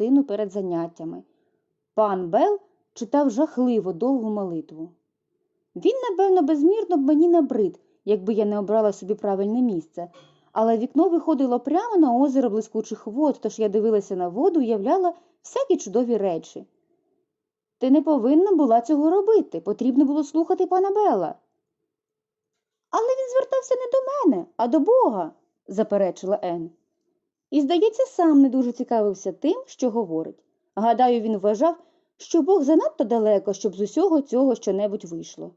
частину перед заняттями. Пан Бел читав жахливо довгу молитву. Він, напевно, безмірно б мені набрид, якби я не обрала собі правильне місце, але вікно виходило прямо на озеро блискучих вод, тож я дивилася на воду і уявляла всякі чудові речі. Ти не повинна була цього робити, потрібно було слухати пана Бела. Але він звертався не до мене, а до Бога, заперечила Ен. І, здається, сам не дуже цікавився тим, що говорить. Гадаю, він вважав, що Бог занадто далеко, щоб з усього цього щонебудь вийшло.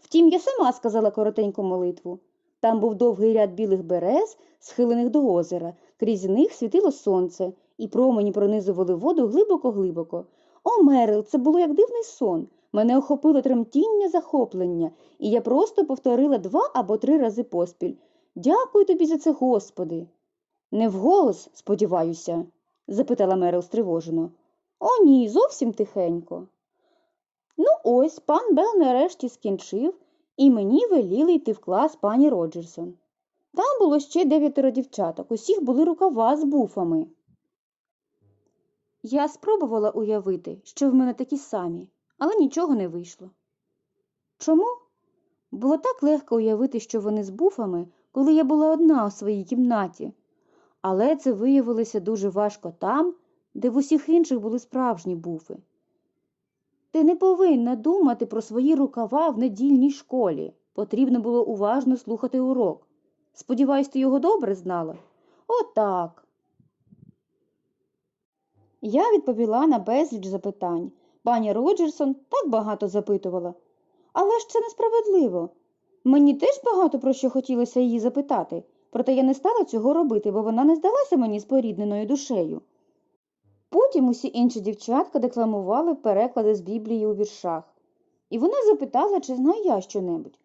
Втім, я сама сказала коротеньку молитву. Там був довгий ряд білих берез, схилених до озера, крізь них світило сонце, і промені пронизували воду глибоко-глибоко. О, Мерил, це було як дивний сон. Мене охопило тремтіння захоплення, і я просто повторила два або три рази поспіль. Дякую тобі за це, Господи. Не вголос, сподіваюся? запитала Мерил стривожено. О, ні, зовсім тихенько. Ну, ось пан Бел нарешті скінчив, і мені веліли йти в клас пані Роджерсон. Там було ще дев'ятеро дівчаток, усіх були рукава з буфами. Я спробувала уявити, що в мене такі самі, але нічого не вийшло. Чому? Було так легко уявити, що вони з буфами, коли я була одна у своїй кімнаті, але це виявилося дуже важко там, де в усіх інших були справжні буфи. Ти не повинна думати про свої рукава в недільній школі. Потрібно було уважно слухати урок. Сподіваюсь, ти його добре знала? Отак. Я відповіла на безліч запитань. Пані Роджерсон так багато запитувала. Але ж це несправедливо. Мені теж багато про що хотілося її запитати, проте я не стала цього робити, бо вона не здалася мені спорідненою душею. Потім усі інші дівчатка декламували переклади з Біблії у віршах, і вона запитала, чи знаю я щонебудь.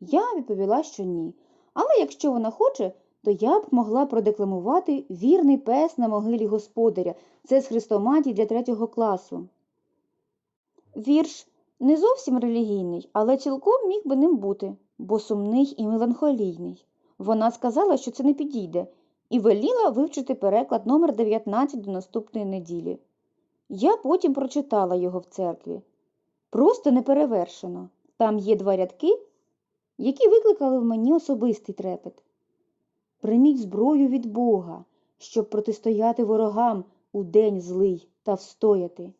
Я відповіла, що ні. Але якщо вона хоче, то я б могла продекламувати вірний пес на могилі господаря. Це з хрестоматії для третього класу. Вірш не зовсім релігійний, але цілком міг би ним бути, бо сумний і меланхолійний. Вона сказала, що це не підійде, і веліла вивчити переклад номер 19 до наступної неділі. Я потім прочитала його в церкві. Просто неперевершено. Там є два рядки, які викликали в мені особистий трепет. Прийміть зброю від Бога, щоб протистояти ворогам у день злий та встояти.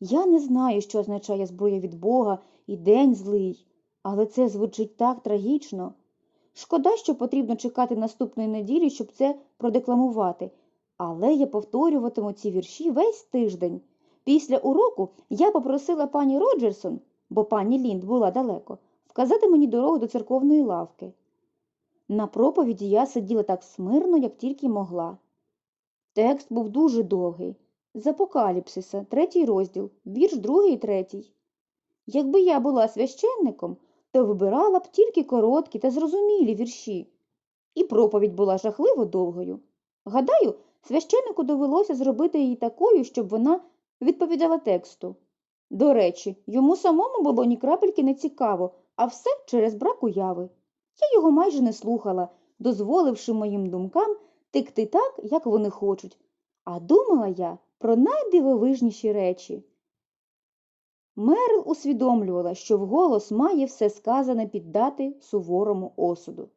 Я не знаю, що означає зброя від Бога і день злий, але це звучить так трагічно. Шкода, що потрібно чекати наступної неділі, щоб це продекламувати, але я повторюватиму ці вірші весь тиждень. Після уроку я попросила пані Роджерсон, бо пані Лінд була далеко, вказати мені дорогу до церковної лавки. На проповіді я сиділа так смирно, як тільки могла. Текст був дуже довгий. З Апокаліпсиса, третій розділ, вірш другий і третій. Якби я була священником, то вибирала б тільки короткі та зрозумілі вірші. І проповідь була жахливо довгою. Гадаю, священнику довелося зробити її такою, щоб вона відповідала тексту. До речі, йому самому було ні крапельки не цікаво, а все через брак уяви. Я його майже не слухала, дозволивши моїм думкам текти так, як вони хочуть. А думала я про найдивовижніші речі. Мерл усвідомлювала, що вголос має все сказане піддати суворому осуду.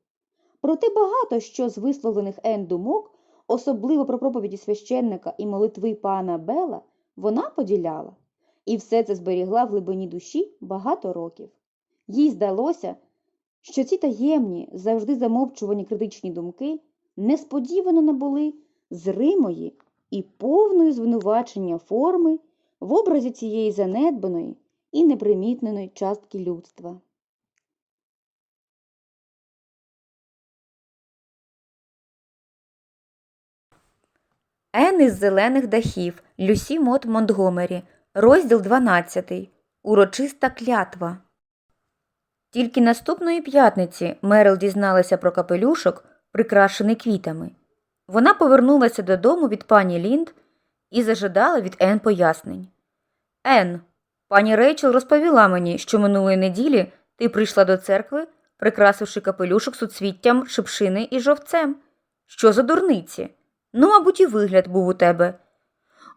Проте багато що з висловлених Ен думок, особливо про проповіді священника і молитви пана Бела, вона поділяла, і все це зберігла в глибині душі багато років. Їй здалося, що ці таємні, завжди замовчувані критичні думки несподівано набули зримої і повної звинувачення форми в образі цієї занедбаної і непримітненої частки людства. Ен із зелених дахів Люсі Мот Монтгомері, розділ 12. Урочиста клятва. Тільки наступної п'ятниці Мерил дізналася про капелюшок, прикрашений квітами. Вона повернулася додому від пані Лінд і зажадала від Ен пояснень. Ен, пані Рейчел розповіла мені, що минулої неділі ти прийшла до церкви, прикрасивши капелюшок суцвіттям шипшини і жовцем. Що за дурниці? Ну, мабуть, і вигляд був у тебе.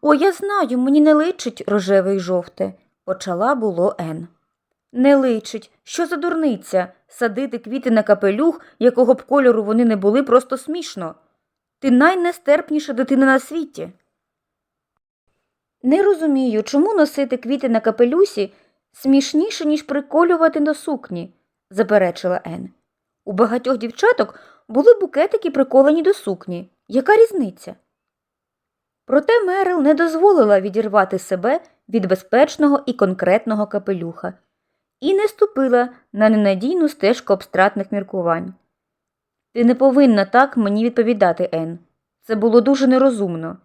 О, я знаю, мені не личить рожеве й жовте, почала було Ен. Не личить. Що за дурниця? Садити квіти на капелюх, якого б кольору вони не були, просто смішно. Ти найнестерпніша дитина на світі. Не розумію, чому носити квіти на капелюсі смішніше, ніж приколювати до сукні, заперечила Ен. У багатьох дівчаток були букетики приколені до сукні. Яка різниця? Проте Мерил не дозволила відірвати себе від безпечного і конкретного капелюха і не ступила на ненадійну стежку абстрактних міркувань. Ти не повинна так мені відповідати, Ен. Це було дуже нерозумно.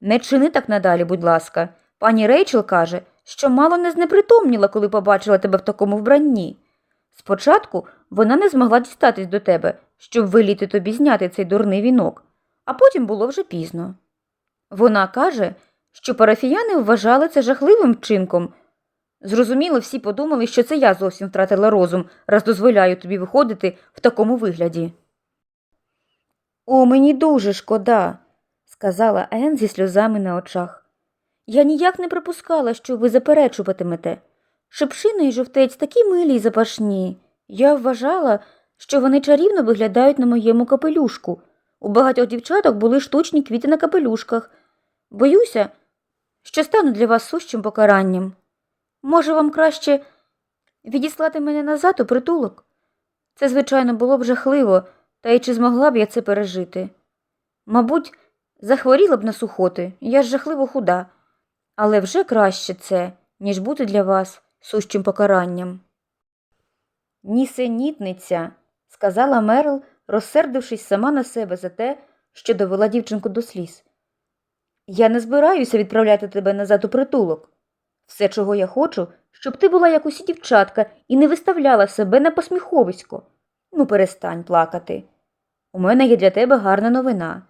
Не чини так надалі, будь ласка. Пані Рейчел каже, що мало не знепритомніла, коли побачила тебе в такому вбранні. Спочатку вона не змогла дістатись до тебе, щоб веліти тобі зняти цей дурний вінок, а потім було вже пізно. Вона каже, що парафіяни вважали це жахливим вчинком. Зрозуміло, всі подумали, що це я зовсім втратила розум, раз дозволяю тобі виходити в такому вигляді. О, мені дуже шкода, сказала Ен зі сльозами на очах. Я ніяк не припускала, що ви заперечуватимете. Шипшина і жовтець такі милі й запашні. Я вважала, що вони чарівно виглядають на моєму капелюшку. У багатьох дівчаток були штучні квіти на капелюшках. Боюся, що стану для вас сущим покаранням. Може, вам краще відіслати мене назад у притулок? Це, звичайно, було б жахливо, та й чи змогла б я це пережити? Мабуть, захворіла б на сухоти, я ж жахливо худа, але вже краще це, ніж бути для вас сущим покаранням. Нісенітниця, сказала Мерл, розсердившись сама на себе за те, що довела дівчинку до сліз. Я не збираюся відправляти тебе назад у притулок. Все, чого я хочу, щоб ти була як усі дівчатка і не виставляла себе на посміховисько. Ну, перестань плакати. У мене є для тебе гарна новина.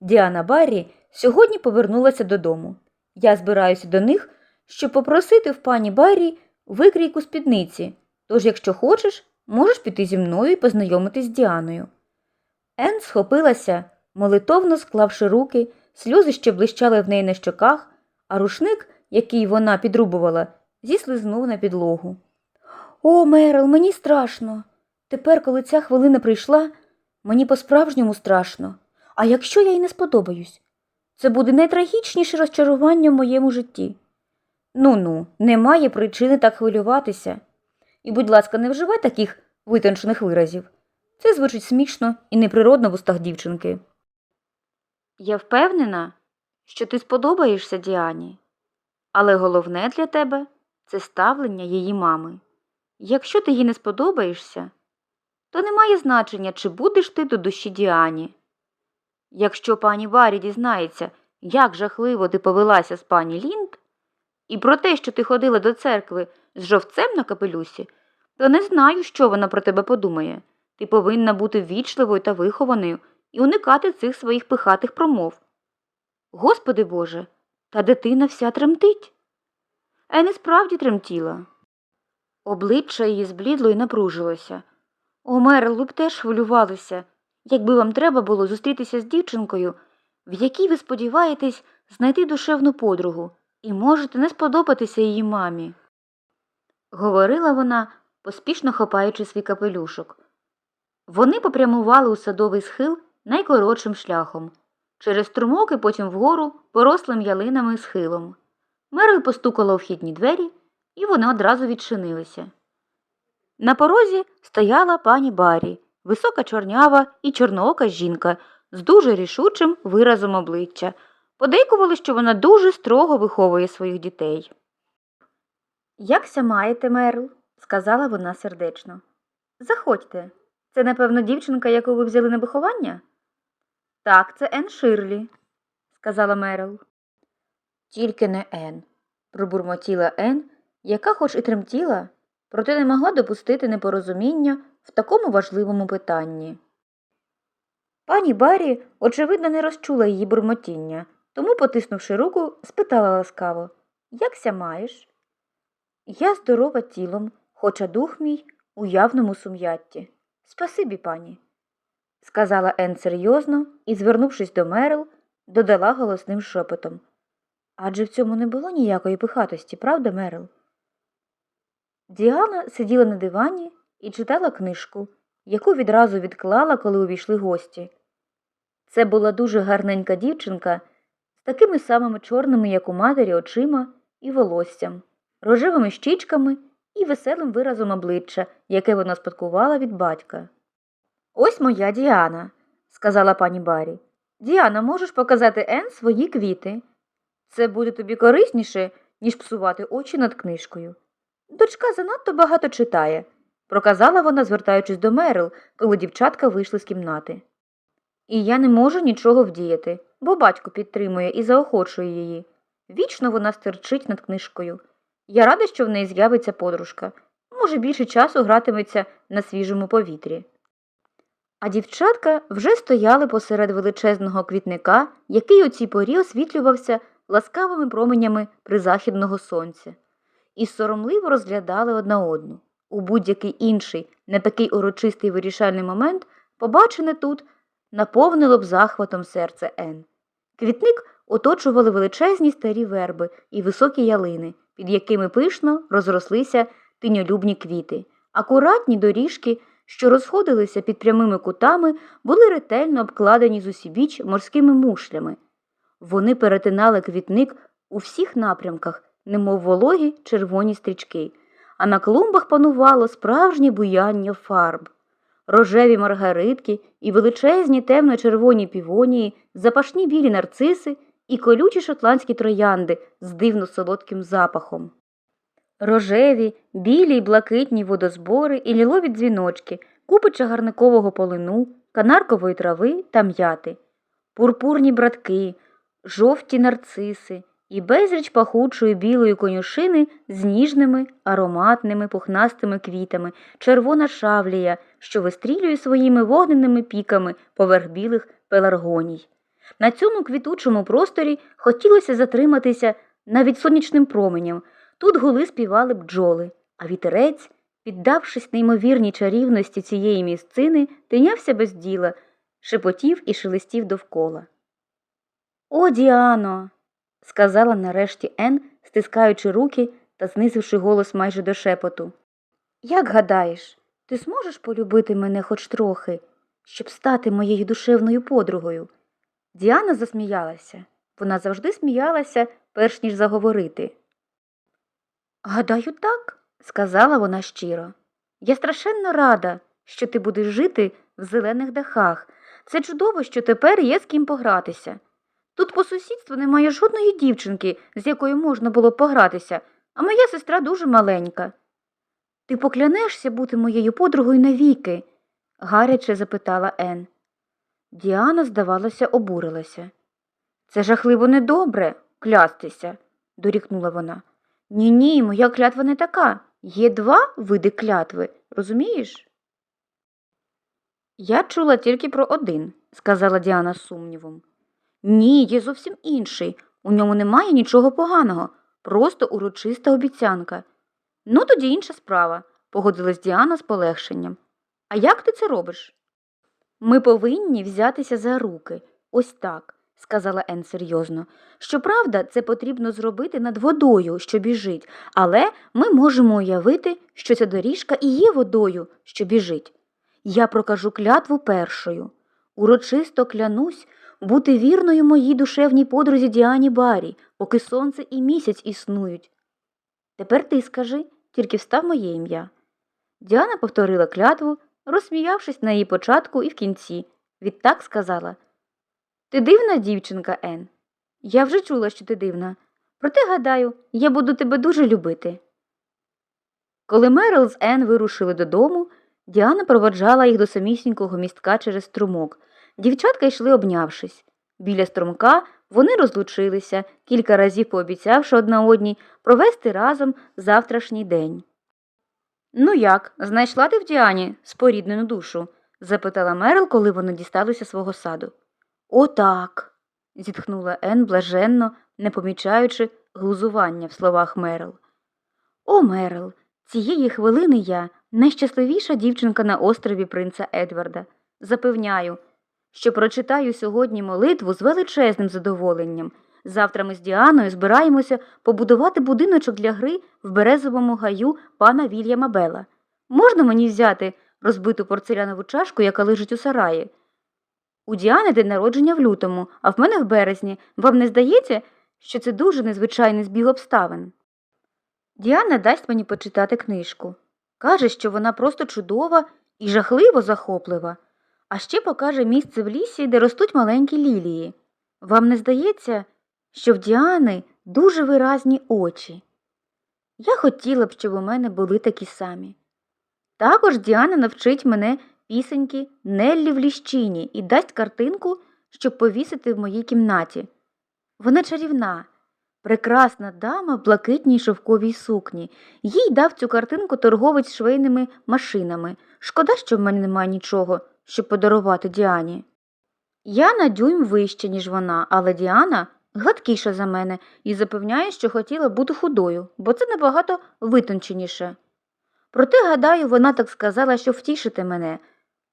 Діана Баррі сьогодні повернулася додому. Я збираюся до них, щоб попросити в пані Баррі викрійку спідниці. Тож, якщо хочеш, можеш піти зі мною і познайомитись з Діаною. Ен схопилася, молитовно склавши руки, сльози ще блищали в неї на щоках, а рушник, який вона підрубувала, зіслизнув на підлогу. О, Мерил, мені страшно. Тепер, коли ця хвилина прийшла, мені по-справжньому страшно. А якщо я їй не сподобаюсь? Це буде найтрагічніше розчарування в моєму житті. Ну ну, немає причини так хвилюватися. І, будь ласка, не вживай таких витончених виразів. Це звучить смішно і неприродно в устах дівчинки. Я впевнена, що ти сподобаєшся Діані, але головне для тебе це ставлення її мами. Якщо ти їй не сподобаєшся, то не має значення, чи будеш ти до душі Діані. Якщо пані Варі дізнається, як жахливо ти повелася з пані Лінд, і про те, що ти ходила до церкви з жовцем на капелюсі, то не знаю, що вона про тебе подумає. Ти повинна бути ввічливою та вихованою і уникати цих своїх пихатих промов. Господи Боже, та дитина вся тремтить. А й не справді тремтіла. Обличчя її зблідло і напружилося. О, Мерл, б теж хвилювалися, якби вам треба було зустрітися з дівчинкою, в якій ви сподіваєтесь знайти душевну подругу і можете не сподобатися її мамі. Говорила вона, поспішно хопаючи свій капелюшок. Вони попрямували у садовий схил найкоротшим шляхом, через струмок і потім вгору порослим ялинами схилом. Мерл постукала у вхідні двері, і вони одразу відчинилися. На порозі стояла пані Барі, висока чорнява і чорноока жінка з дуже рішучим виразом обличчя. Подейкували, що вона дуже строго виховує своїх дітей. Якся маєте, Мерл? сказала вона сердечно. Заходьте. Це, напевно, дівчинка, яку ви взяли на виховання? Так, це Ен Ширлі, сказала Мерл. Тільки не Ен, пробурмотіла Ен, яка хоч і тремтіла, проте не могла допустити непорозуміння в такому важливому питанні. Пані Барі, очевидно, не розчула її бурмотіння, тому, потиснувши руку, спитала ласкаво Якся маєш? Я здорова тілом, хоча дух мій у явному сум'ятті. Спасибі, пані, сказала Ен серйозно і, звернувшись до Мерл, додала голосним шепотом. Адже в цьому не було ніякої пихатості, правда, Мерил? Діана сиділа на дивані і читала книжку, яку відразу відклала, коли увійшли гості. Це була дуже гарненька дівчинка з такими самими чорними, як у матері, очима і волоссям, рожевими щічками і веселим виразом обличчя, яке вона спадкувала від батька. Ось моя Діана, сказала пані Барі. Діана, можеш показати Ен свої квіти. Це буде тобі корисніше, ніж псувати очі над книжкою. Дочка занадто багато читає, проказала вона, звертаючись до Мерил, коли дівчатка вийшли з кімнати. І я не можу нічого вдіяти, бо батько підтримує і заохочує її. Вічно вона стерчить над книжкою. Я рада, що в неї з'явиться подружка. Може, більше часу гратиметься на свіжому повітрі. А дівчатка вже стояли посеред величезного квітника, який у цій порі освітлювався ласкавими променями призахідного сонця, і соромливо розглядали одна одну. У будь-який інший, не такий урочистий вирішальний момент, побачене тут наповнило б захватом серце Ен. Квітник оточували величезні старі верби і високі ялини, під якими пишно розрослися тиньолюбні квіти. Акуратні доріжки, що розходилися під прямими кутами, були ретельно обкладені зусібіч морськими мушлями. Вони перетинали квітник у всіх напрямках, немов вологі червоні стрічки, а на клумбах панувало справжнє буяння фарб. Рожеві маргаритки і величезні темно-червоні півонії, запашні білі нарциси і колючі шотландські троянди з дивно солодким запахом. Рожеві, білі й блакитні водозбори і лілові дзвіночки, купи чагарникового полину, канаркової трави та м'яти, пурпурні братки, жовті нарциси і безріч пахучої білої конюшини з ніжними, ароматними пухнастими квітами, червона шавлія, що вистрілює своїми вогненими піками поверх білих пеларгоній. На цьому квітучому просторі хотілося затриматися навіть сонячним променям. Тут гули співали бджоли, а вітерець, піддавшись неймовірній чарівності цієї місцини, тинявся без діла, шепотів і шелестів довкола. О, Діано, сказала нарешті Ен, стискаючи руки та знизивши голос майже до шепоту. Як гадаєш, ти зможеш полюбити мене хоч трохи, щоб стати моєю душевною подругою? Діана засміялася. Вона завжди сміялася, перш ніж заговорити. Гадаю, так, сказала вона щиро. Я страшенно рада, що ти будеш жити в зелених дахах. Це чудово, що тепер є з ким погратися. Тут по сусідству немає жодної дівчинки, з якою можна було погратися, а моя сестра дуже маленька. Ти поклянешся бути моєю подругою навіки? гаряче запитала Ен. Діана, здавалося, обурилася. Це жахливо недобре клястися, дорікнула вона. Ні, ні, моя клятва не така. Є два види клятви, розумієш? Я чула тільки про один, сказала Діана з сумнівом. Ні, є зовсім інший. У ньому немає нічого поганого, просто урочиста обіцянка. Ну, тоді інша справа, погодилась Діана з полегшенням. А як ти це робиш? Ми повинні взятися за руки. Ось так, сказала Ен серйозно. Щоправда, це потрібно зробити над водою, що біжить, але ми можемо уявити, що ця доріжка і є водою, що біжить. Я прокажу клятву першою. Урочисто клянусь бути вірною моїй душевній подрузі Діані Барі, поки сонце і місяць існують. Тепер ти скажи, тільки встав моє ім'я. Діана повторила клятву, розсміявшись на її початку і в кінці. Відтак сказала Ти дивна дівчинка, Ен. Я вже чула, що ти дивна. Проте, гадаю, я буду тебе дуже любити. Коли Мерил з Ен вирушили додому, Діана проводжала їх до самісінького містка через струмок. Дівчатка йшли обнявшись. Біля струмка вони розлучилися, кілька разів пообіцявши одна одній провести разом завтрашній день. Ну як, знайшла ти в Діані споріднену душу? запитала Мерил, коли вони дісталися свого саду. О, так. зітхнула Ен блаженно, не помічаючи глузування в словах Мерил. О, Мерил, цієї хвилини я найщасливіша дівчинка на острові принца Едварда. Запевняю, що прочитаю сьогодні молитву з величезним задоволенням. Завтра ми з Діаною збираємося побудувати будиночок для гри в березовому гаю пана Вільяма Бела. Можна мені взяти розбиту порцелянову чашку, яка лежить у сараї? У Діани день народження в лютому, а в мене в березні. Вам не здається, що це дуже незвичайний збіг обставин? Діана дасть мені почитати книжку. Каже, що вона просто чудова і жахливо захоплива, а ще покаже місце в лісі, де ростуть маленькі лілії. Вам не здається, що в Діани дуже виразні очі? Я хотіла б, щоб у мене були такі самі. Також Діана навчить мене пісеньки Неллі в ліщині і дасть картинку, щоб повісити в моїй кімнаті. Вона чарівна, прекрасна дама в блакитній шовковій сукні. Їй дав цю картинку торговець швейними машинами. Шкода, що в мене немає нічого, щоб подарувати Діані. Я на дюйм вище, ніж вона, але Діана гладкіша за мене і запевняє, що хотіла бути худою, бо це набагато витонченіше. Проте, гадаю, вона так сказала, що втішити мене.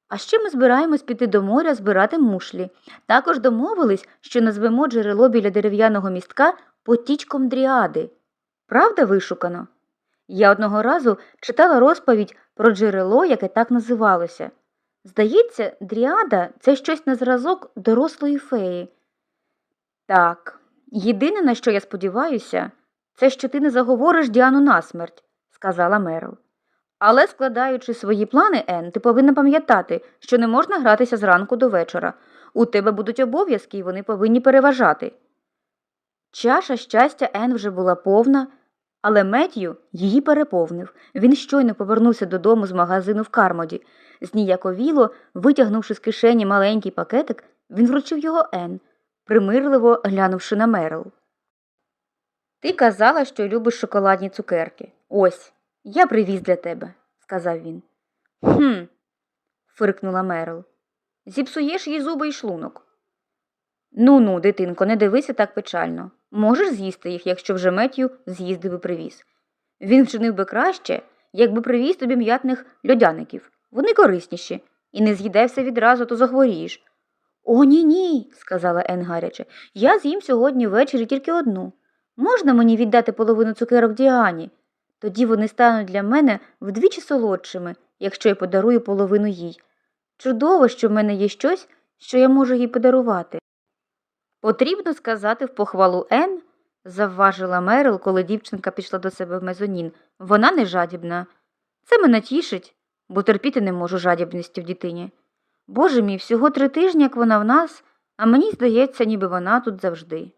А ще ми збираємось піти до моря збирати мушлі. Також домовились, що назвемо джерело біля дерев'яного містка потічком дріади. Правда вишукано? Я одного разу читала розповідь про джерело, яке так називалося. Здається, дріада це щось на зразок дорослої феї. Так, єдине, на що я сподіваюся, це що ти не заговориш Діану насмерть, сказала Мерл. Але, складаючи свої плани, Ен, ти повинна пам'ятати, що не можна гратися зранку до вечора. У тебе будуть обов'язки, і вони повинні переважати. Чаша щастя Ен вже була повна, але Меттью її переповнив. Він щойно повернувся додому з магазину в Кармоді. Зніяковіло, витягнувши з кишені маленький пакетик, він вручив його Ен, примирливо глянувши на Мерл. Ти казала, що любиш шоколадні цукерки. Ось, я привіз для тебе, сказав він. Хм. фиркнула Мерл. Зіпсуєш їй зуби й шлунок. Ну ну, дитинко, не дивися так печально. Можеш з'їсти їх, якщо вже Меттю з'їздив і привіз. Він вчинив би краще, якби привіз тобі м'ятних льодяників. Вони корисніші, і не з'їдай все відразу, то захворієш. О, ні, ні, сказала Ен гаряче. Я з'їм сьогодні ввечері тільки одну. Можна мені віддати половину цукерок Діані? Тоді вони стануть для мене вдвічі солодшими, якщо я подарую половину їй. Чудово, що в мене є щось, що я можу їй подарувати. Потрібно сказати в похвалу Ен, завважила Мерил, коли дівчинка пішла до себе в мезонін. Вона не жадібна. Це мене тішить, бо терпіти не можу жадібності в дитині. Боже мій, всього три тижні, як вона в нас, а мені здається, ніби вона тут завжди.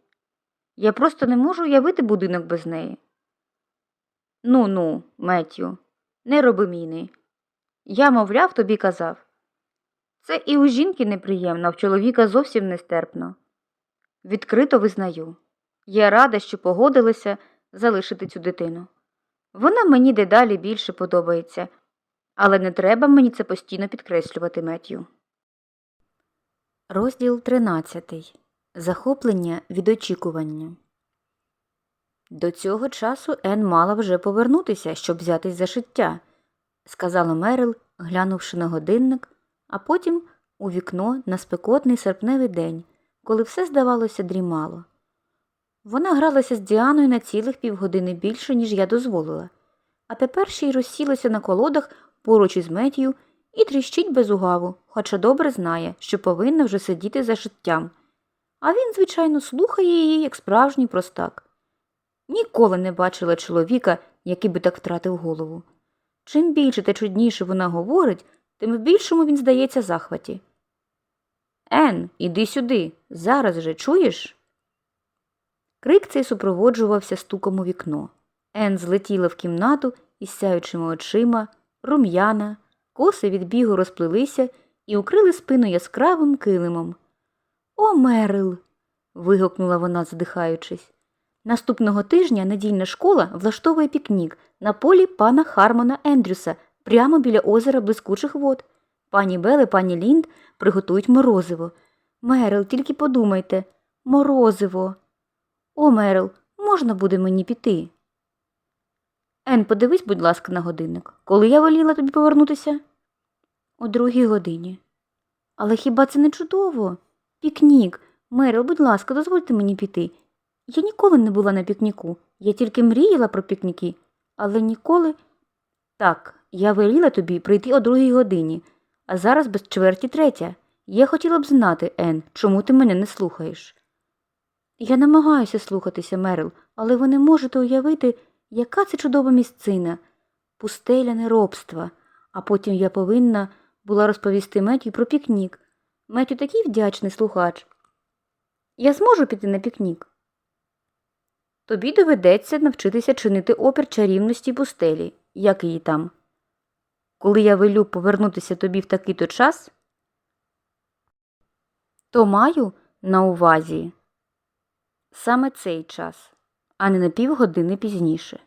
Я просто не можу уявити будинок без неї. Ну ну, Меттю, не роби міни. Я, мовляв, тобі казав. Це і у жінки неприємно, а в чоловіка зовсім нестерпно. Відкрито визнаю. Я рада, що погодилася залишити цю дитину. Вона мені дедалі більше подобається, але не треба мені це постійно підкреслювати, Меттю. Розділ 13. Захоплення від очікування. До цього часу Ен мала вже повернутися, щоб взятись за шиття, сказала Мерил, глянувши на годинник, а потім у вікно на спекотний серпневий день, коли все, здавалося, дрімало. Вона гралася з Діаною на цілих півгодини більше, ніж я дозволила, а тепер ще й розсілася на колодах поруч із Меттію і тріщить без угаву, хоча добре знає, що повинна вже сидіти за шиттям. А він, звичайно, слухає її, як справжній простак. Ніколи не бачила чоловіка, який би так втратив голову. Чим більше та чудніше вона говорить, тим в більшому він здається захваті. Ен, іди сюди, зараз же чуєш? Крик цей супроводжувався стуком у вікно. Ен злетіла в кімнату із сяючими очима, рум'яна, коси від бігу розплилися і укрили спину яскравим килимом. О, Мерил. вигукнула вона, задихаючись. Наступного тижня недільна школа влаштовує пікнік на полі пана Хармона Ендрюса прямо біля озера блискучих вод. Пані Бел і пані Лінд приготують морозиво. Мерил, тільки подумайте морозиво. О, Мерил, можна буде мені піти? Ен, подивись, будь ласка, на годинник. Коли я воліла тобі повернутися? О другій годині. Але хіба це не чудово? Пікнік. Мерил, будь ласка, дозвольте мені піти. Я ніколи не була на пікніку. Я тільки мріяла про пікніки, але ніколи. Так, я веліла тобі прийти о другій годині, а зараз без чверті третя. Я хотіла б знати, Ен, чому ти мене не слухаєш. Я намагаюся слухатися, Мерил, але ви не можете уявити, яка це чудова місцина, пустеля неробства. А потім я повинна була розповісти Меттю про пікнік. Меттю такий вдячний слухач. Я зможу піти на пікнік. Тобі доведеться навчитися чинити опір чарівності пустелі, як її там. Коли я велю повернутися тобі в такий то час, то маю на увазі саме цей час, а не на півгодини пізніше.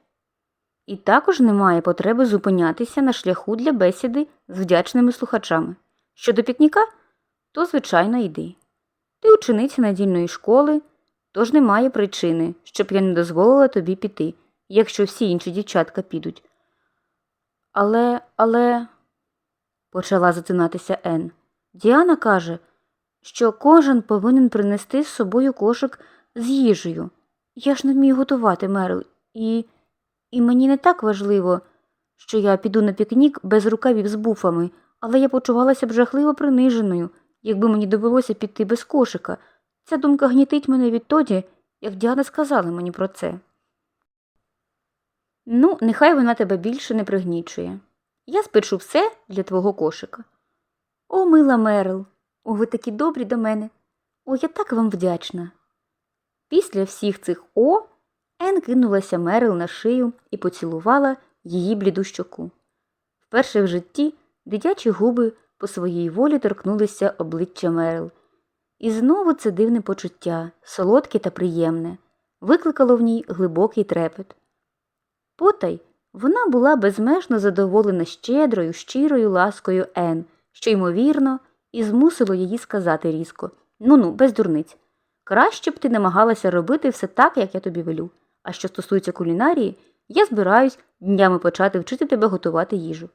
І також немає потреби зупинятися на шляху для бесіди з вдячними слухачами. Щодо пікніка, то, звичайно, йди. Ти учениця надільної школи, тож немає причини, щоб я не дозволила тобі піти, якщо всі інші дівчатка підуть. Але, але, почала затинатися Ен. Діана каже, що кожен повинен принести з собою кошик з їжею. Я ж не вмію готувати, Мерл, і, і мені не так важливо, що я піду на пікнік без рукавів з буфами, але я почувалася б жахливо приниженою, якби мені довелося піти без кошика. Ця думка гнітить мене відтоді, як Діана сказала мені про це. Ну, нехай вона тебе більше не пригнічує. Я спечу все для твого кошика. О, мила Мерл, о, ви такі добрі до мене. О, я так вам вдячна. Після всіх цих о Ен кинулася Мерл на шию і поцілувала її бліду щоку. Вперше в житті дитячі губи по своїй волі торкнулися обличчя Мерл. І знову це дивне почуття, солодке та приємне, викликало в ній глибокий трепет. Потай вона була безмежно задоволена щедрою, щирою ласкою Ен, що, ймовірно, і змусило її сказати різко Ну ну, без дурниць. Краще б ти намагалася робити все так, як я тобі велю. А що стосується кулінарії, я збираюсь днями почати вчити тебе готувати їжу.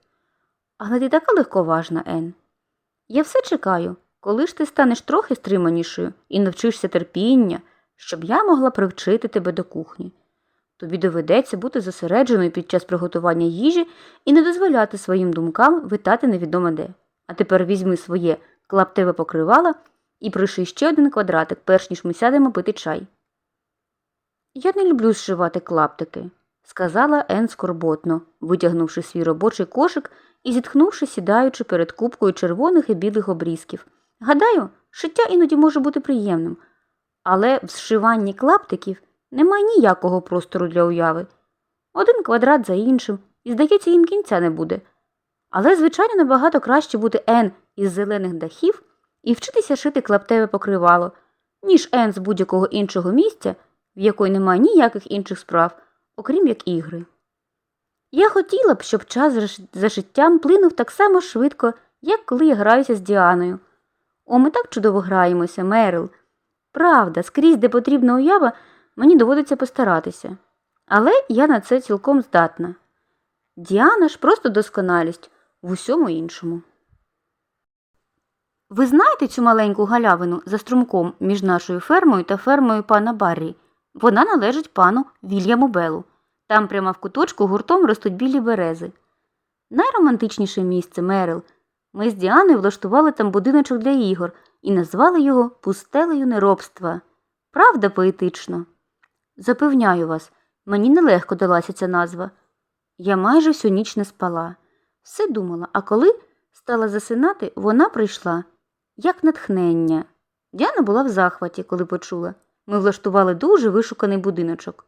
Але ти така легковажна, Ен. Я все чекаю, коли ж ти станеш трохи стриманішою і навчишся терпіння, щоб я могла привчити тебе до кухні. Тобі доведеться бути зосередженою під час приготування їжі і не дозволяти своїм думкам витати невідомо де. А тепер візьми своє клаптеве покривало і приший ще один квадратик, перш ніж ми сядемо пити чай. Я не люблю зшивати клаптики, сказала Ен скорботно, витягнувши свій робочий кошик і зітхнувши, сідаючи перед купкою червоних і білих обрізків. Гадаю, шиття іноді може бути приємним, але в зшиванні клаптиків немає ніякого простору для уяви. Один квадрат за іншим, і, здається, їм кінця не буде. Але, звичайно, набагато краще бути Ен із зелених дахів і вчитися шити клаптеве покривало, ніж Ен з будь-якого іншого місця, в якої немає ніяких інших справ, окрім як ігри. Я хотіла б, щоб час за- життям плинув так само швидко, як коли я граюся з Діаною. О, ми так чудово граємося, Мерил. Правда, скрізь, де потрібна уява, мені доводиться постаратися. Але я на це цілком здатна. Діана ж просто досконалість в усьому іншому. Ви знаєте цю маленьку галявину за струмком між нашою фермою та фермою пана Баррі? Вона належить пану Вільяму Белу. Там прямо в куточку гуртом ростуть білі берези. Найромантичніше місце Мерил. Ми з Діаною влаштували там будиночок для ігор і назвали його пустелею неробства. Правда, поетично? Запевняю вас, мені нелегко далася ця назва. Я майже всю ніч не спала. Все думала, а коли стала засинати, вона прийшла, як натхнення. Діана була в захваті, коли почула. Ми влаштували дуже вишуканий будиночок.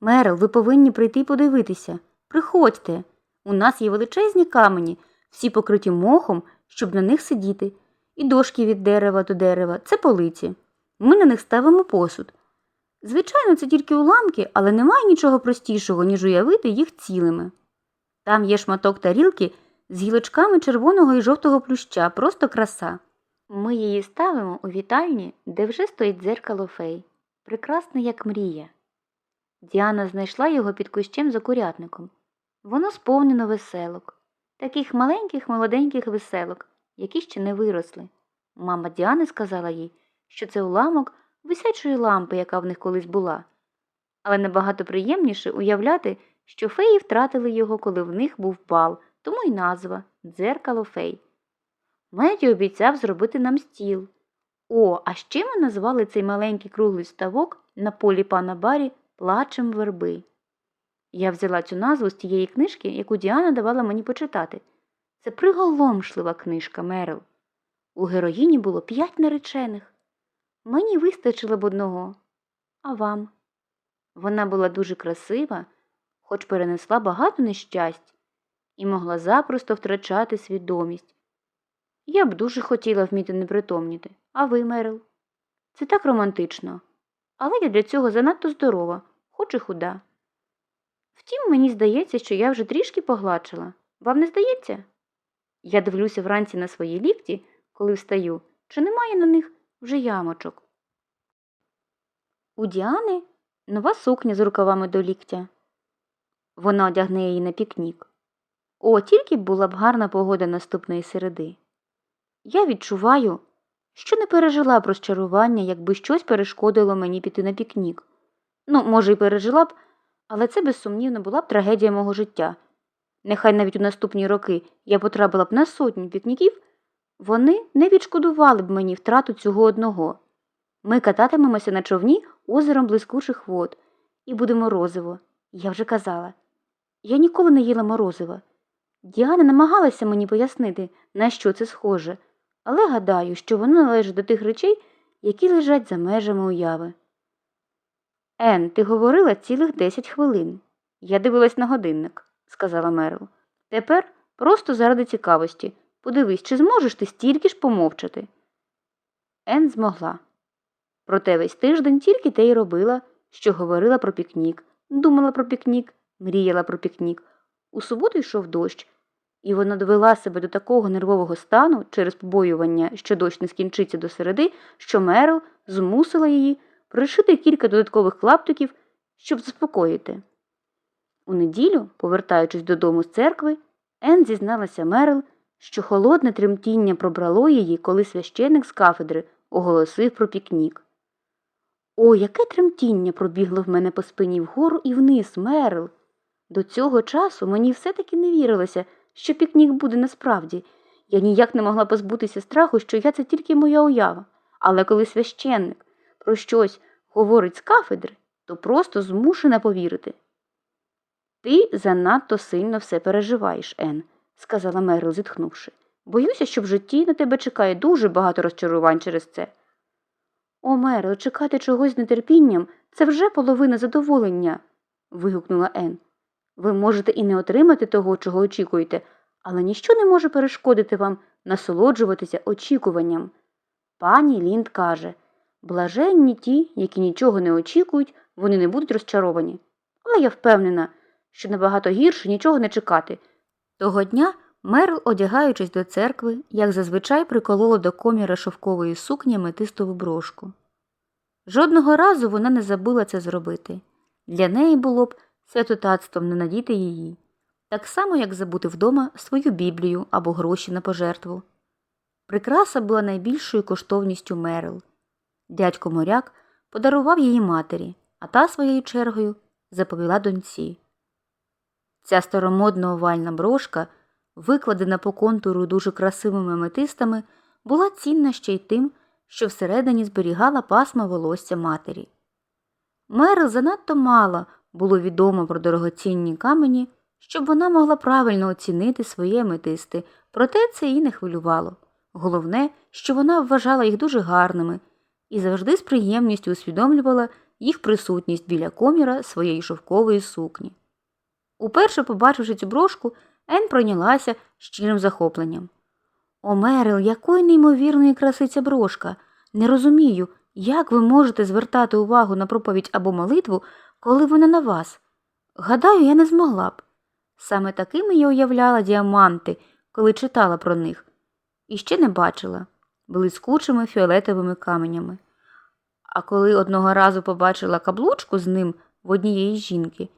Мерил, ви повинні прийти і подивитися. Приходьте. У нас є величезні камені, всі покриті мохом, щоб на них сидіти, і дошки від дерева до дерева це полиці. Ми на них ставимо посуд. Звичайно, це тільки уламки, але немає нічого простішого, ніж уявити їх цілими. Там є шматок тарілки з гілочками червоного і жовтого плюща, просто краса. Ми її ставимо у вітальні, де вже стоїть дзеркало фей. Прекрасне, як мрія. Діана знайшла його під кущем за курятником. Воно сповнено веселок, таких маленьких молоденьких веселок, які ще не виросли. Мама Діани сказала їй, що це уламок висячої лампи, яка в них колись була. Але набагато приємніше уявляти, що феї втратили його, коли в них був бал, тому й назва дзеркало фей. Меді обіцяв зробити нам стіл. О, а ще ми назвали цей маленький круглий ставок на полі пана Барі плачем верби. Я взяла цю назву з тієї книжки, яку Діана давала мені почитати. Це приголомшлива книжка, Мерил. У героїні було п'ять наречених. Мені вистачило б одного, а вам. Вона була дуже красива, хоч перенесла багато нещасть і могла запросто втрачати свідомість. Я б дуже хотіла вміти непритомніти, а ви, Мерил? Це так романтично, але я для цього занадто здорова, хоч і худа. Втім, мені здається, що я вже трішки погладшила. Вам не здається? Я дивлюся вранці на свої лікті, коли встаю, чи немає на них вже ямочок. У Діани нова сукня з рукавами до ліктя. Вона одягне її на пікнік. О, тільки була б гарна погода наступної середи. Я відчуваю, що не пережила б розчарування, якби щось перешкодило мені піти на пікнік. Ну, може, й пережила б, але це безсумнівно була б трагедія мого життя. Нехай навіть у наступні роки я потрапила б на сотні пікніків, вони не відшкодували б мені втрату цього одного. Ми кататимемося на човні озером блискучих вод і буде морозиво. Я вже казала. Я ніколи не їла морозива. Діана намагалася мені пояснити, на що це схоже, але гадаю, що воно належить до тих речей, які лежать за межами уяви. Ен, ти говорила цілих десять хвилин. Я дивилась на годинник, сказала Мерил. Тепер просто заради цікавості. Подивись, чи зможеш ти стільки ж помовчати. Ен змогла. Проте весь тиждень тільки те й робила, що говорила про пікнік, думала про пікнік, мріяла про пікнік. У суботу йшов дощ, і вона довела себе до такого нервового стану через побоювання, що дощ не скінчиться до середи, що Мерил змусила її пришити кілька додаткових клаптиків, щоб заспокоїти. У неділю, повертаючись додому з церкви, Ен зізналася Мерил, що холодне тремтіння пробрало її, коли священик з кафедри оголосив про пікнік. О, яке тремтіння пробігло в мене по спині вгору і вниз, Мерил. До цього часу мені все-таки не вірилося, що пікнік буде насправді. Я ніяк не могла позбутися страху, що я це тільки моя уява. Але коли священник про щось говорить з кафедри, то просто змушена повірити. Ти занадто сильно все переживаєш, Ен, сказала Мерил, зітхнувши. Боюся, що в житті на тебе чекає дуже багато розчарувань через це. О, Мерил, чекати чогось з нетерпінням це вже половина задоволення. вигукнула Ен. Ви можете і не отримати того, чого очікуєте, але ніщо не може перешкодити вам насолоджуватися очікуванням. Пані Лінд каже блаженні ті, які нічого не очікують, вони не будуть розчаровані. Але я впевнена, що набагато гірше нічого не чекати. Того дня Мерл, одягаючись до церкви, як зазвичай приколола до коміра шовкової сукні метистову брошку. Жодного разу вона не забула це зробити. Для неї було б святотатством не надіти її, так само, як забути вдома свою біблію або гроші на пожертву. Прикраса була найбільшою коштовністю Мерил. Дядько моряк подарував її матері, а та своєю чергою заповіла доньці. Ця старомодна овальна брошка, викладена по контуру дуже красивими аметистами, була цінна ще й тим, що всередині зберігала пасма волосся матері. Мерил занадто мало було відомо про дорогоцінні камені, щоб вона могла правильно оцінити свої аметисти, проте це її не хвилювало. Головне, що вона вважала їх дуже гарними і завжди з приємністю усвідомлювала їх присутність біля коміра своєї шовкової сукні. Уперше побачивши цю брошку, Ен пройнялася щирим захопленням. О, Мерил, якої неймовірної краси ця брошка. Не розумію, як ви можете звертати увагу на проповідь або молитву, коли вона на вас. Гадаю, я не змогла б. Саме такими я уявляла діаманти, коли читала про них, і ще не бачила блискучими фіолетовими каменями. А коли одного разу побачила каблучку з ним в однієї жінки,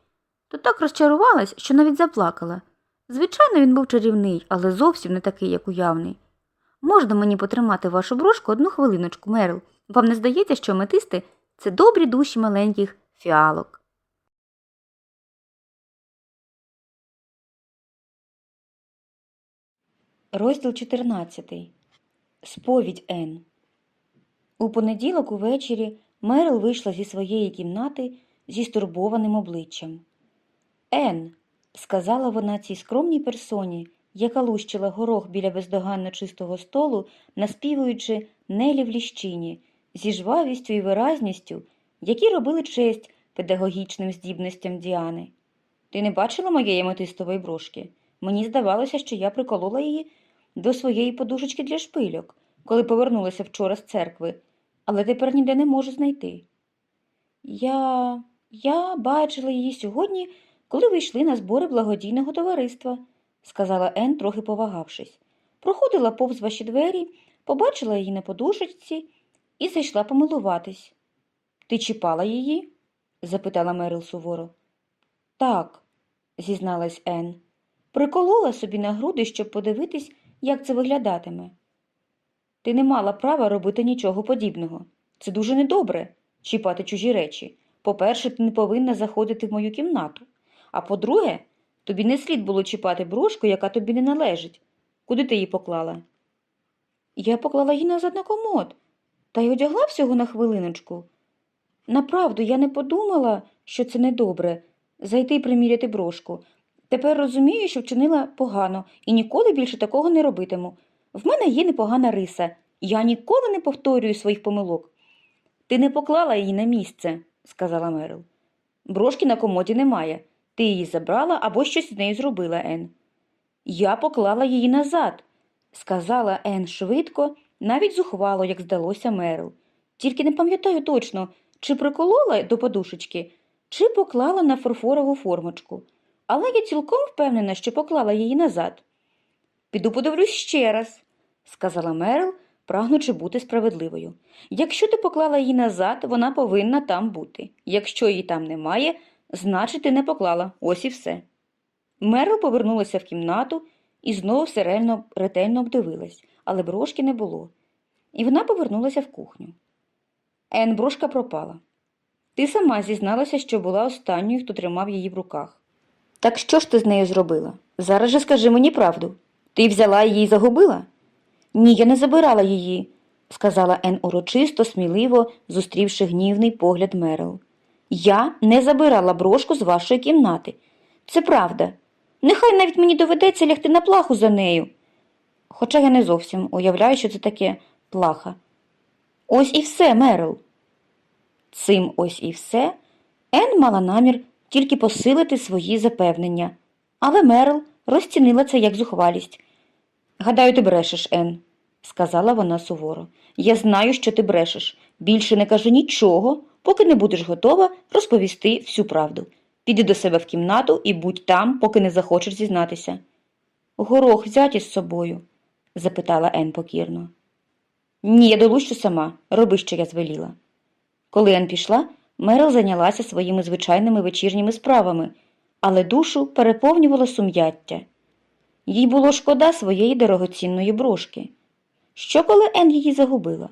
то так розчарувалась, що навіть заплакала. Звичайно, він був чарівний, але зовсім не такий, як уявний. Можна мені потримати вашу брошку одну хвилиночку, Мерил? Вам не здається, що аметисти – це добрі душі маленьких фіалок. Розділ 14. Сповідь Н. У понеділок увечері Мерил вийшла зі своєї кімнати зі стурбованим обличчям. Ен, сказала вона цій скромній персоні, яка лущила горох біля бездоганно чистого столу, наспівуючи Нелі в ліщині, зі жвавістю і виразністю, які робили честь педагогічним здібностям Діани. Ти не бачила моєї аметистової брошки? Мені здавалося, що я приколола її до своєї подушечки для шпильок, коли повернулася вчора з церкви, але тепер ніде не можу знайти. Я. я бачила її сьогодні, коли ви йшли на збори благодійного товариства, сказала Ен, трохи повагавшись. Проходила повз ваші двері, побачила її на подушечці і зайшла помилуватись. Ти чіпала її? запитала Мерил суворо. Так, зізналась Ен. Приколола собі на груди, щоб подивитись, як це виглядатиме. Ти не мала права робити нічого подібного. Це дуже недобре чіпати чужі речі. По-перше, ти не повинна заходити в мою кімнату. А по-друге, тобі не слід було чіпати брошку, яка тобі не належить. Куди ти її поклала? Я поклала її назад на комод, та й одягла всього на хвилиночку. Направду, я не подумала, що це недобре зайти і приміряти брошку. Тепер розумію, що вчинила погано і ніколи більше такого не робитиму. В мене є непогана риса. Я ніколи не повторюю своїх помилок. Ти не поклала її на місце, сказала Мерил. Брошки на комоді немає. Ти її забрала або щось з нею зробила, Ен. Я поклала її назад, сказала Ен швидко, навіть зухвало, як здалося Мерил. Тільки не пам'ятаю точно, чи приколола до подушечки, чи поклала на фарфорову формочку. Але я цілком впевнена, що поклала її назад. Піду подивлюсь ще раз, сказала Мерил, прагнучи бути справедливою. Якщо ти поклала її назад, вона повинна там бути. Якщо її там немає, значить ти не поклала. Ось і все. Мерил повернулася в кімнату і знову все ретельно, ретельно обдивилась, але брошки не було. І вона повернулася в кухню. Ен брошка пропала. Ти сама зізналася, що була останньою, хто тримав її в руках. Так що ж ти з нею зробила? Зараз же скажи мені правду. Ти взяла її і загубила? Ні, я не забирала її, сказала Ен урочисто, сміливо, зустрівши гнівний погляд Мерил. Я не забирала брошку з вашої кімнати. Це правда. Нехай навіть мені доведеться лягти на плаху за нею. Хоча я не зовсім уявляю, що це таке плаха. Ось і все, Мерил. Цим ось і все Ен мала намір тільки посилити свої запевнення, але Мерл розцінила це як зухвалість. Гадаю, ти брешеш, Ен, сказала вона суворо. Я знаю, що ти брешеш. Більше не кажи нічого, поки не будеш готова розповісти всю правду. Піди до себе в кімнату і будь там, поки не захочеш зізнатися. Горох взяті з собою? запитала Ен покірно. Ні, я долущу сама, роби, що я звеліла. Коли Ен пішла, Мерил зайнялася своїми звичайними вечірніми справами, але душу переповнювало сум'яття. Їй було шкода своєї дорогоцінної брошки. Що коли Ен її загубила?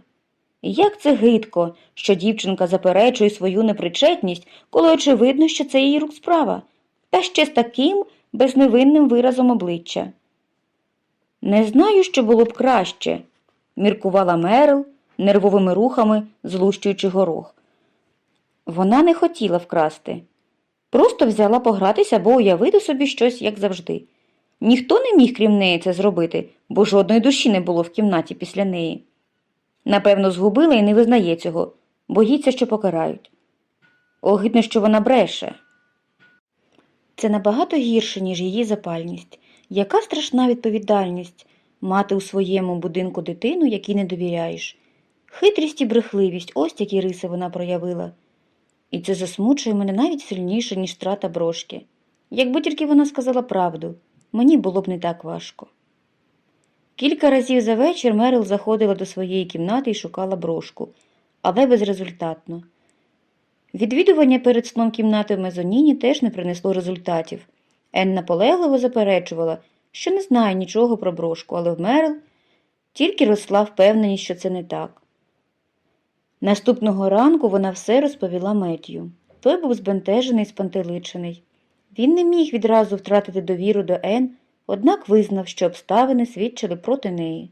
Як це гидко, що дівчинка заперечує свою непричетність, коли очевидно, що це її рук справа, та ще з таким безневинним виразом обличчя. Не знаю, що було б краще, міркувала Мерил, нервовими рухами злущуючи горох. Вона не хотіла вкрасти, просто взяла погратися або уявити собі щось, як завжди. Ніхто не міг, крім неї, це зробити, бо жодної душі не було в кімнаті після неї. Напевно, згубила і не визнає цього, боїться, що покарають. Огидно, що вона бреше. Це набагато гірше, ніж її запальність. Яка страшна відповідальність мати у своєму будинку дитину, якій не довіряєш. Хитрість і брехливість ось які риси вона проявила. І це засмучує мене навіть сильніше, ніж страта брошки. Якби тільки вона сказала правду, мені було б не так важко. Кілька разів за вечір Мерил заходила до своєї кімнати і шукала брошку, але безрезультатно. Відвідування перед сном кімнати в мезоніні теж не принесло результатів. Ен наполегливо заперечувала, що не знає нічого про брошку, але в Мерил тільки росла впевненість, що це не так. Наступного ранку вона все розповіла Меттію. Той був збентежений, спантеличений. Він не міг відразу втратити довіру до Ен, однак визнав, що обставини свідчили проти неї.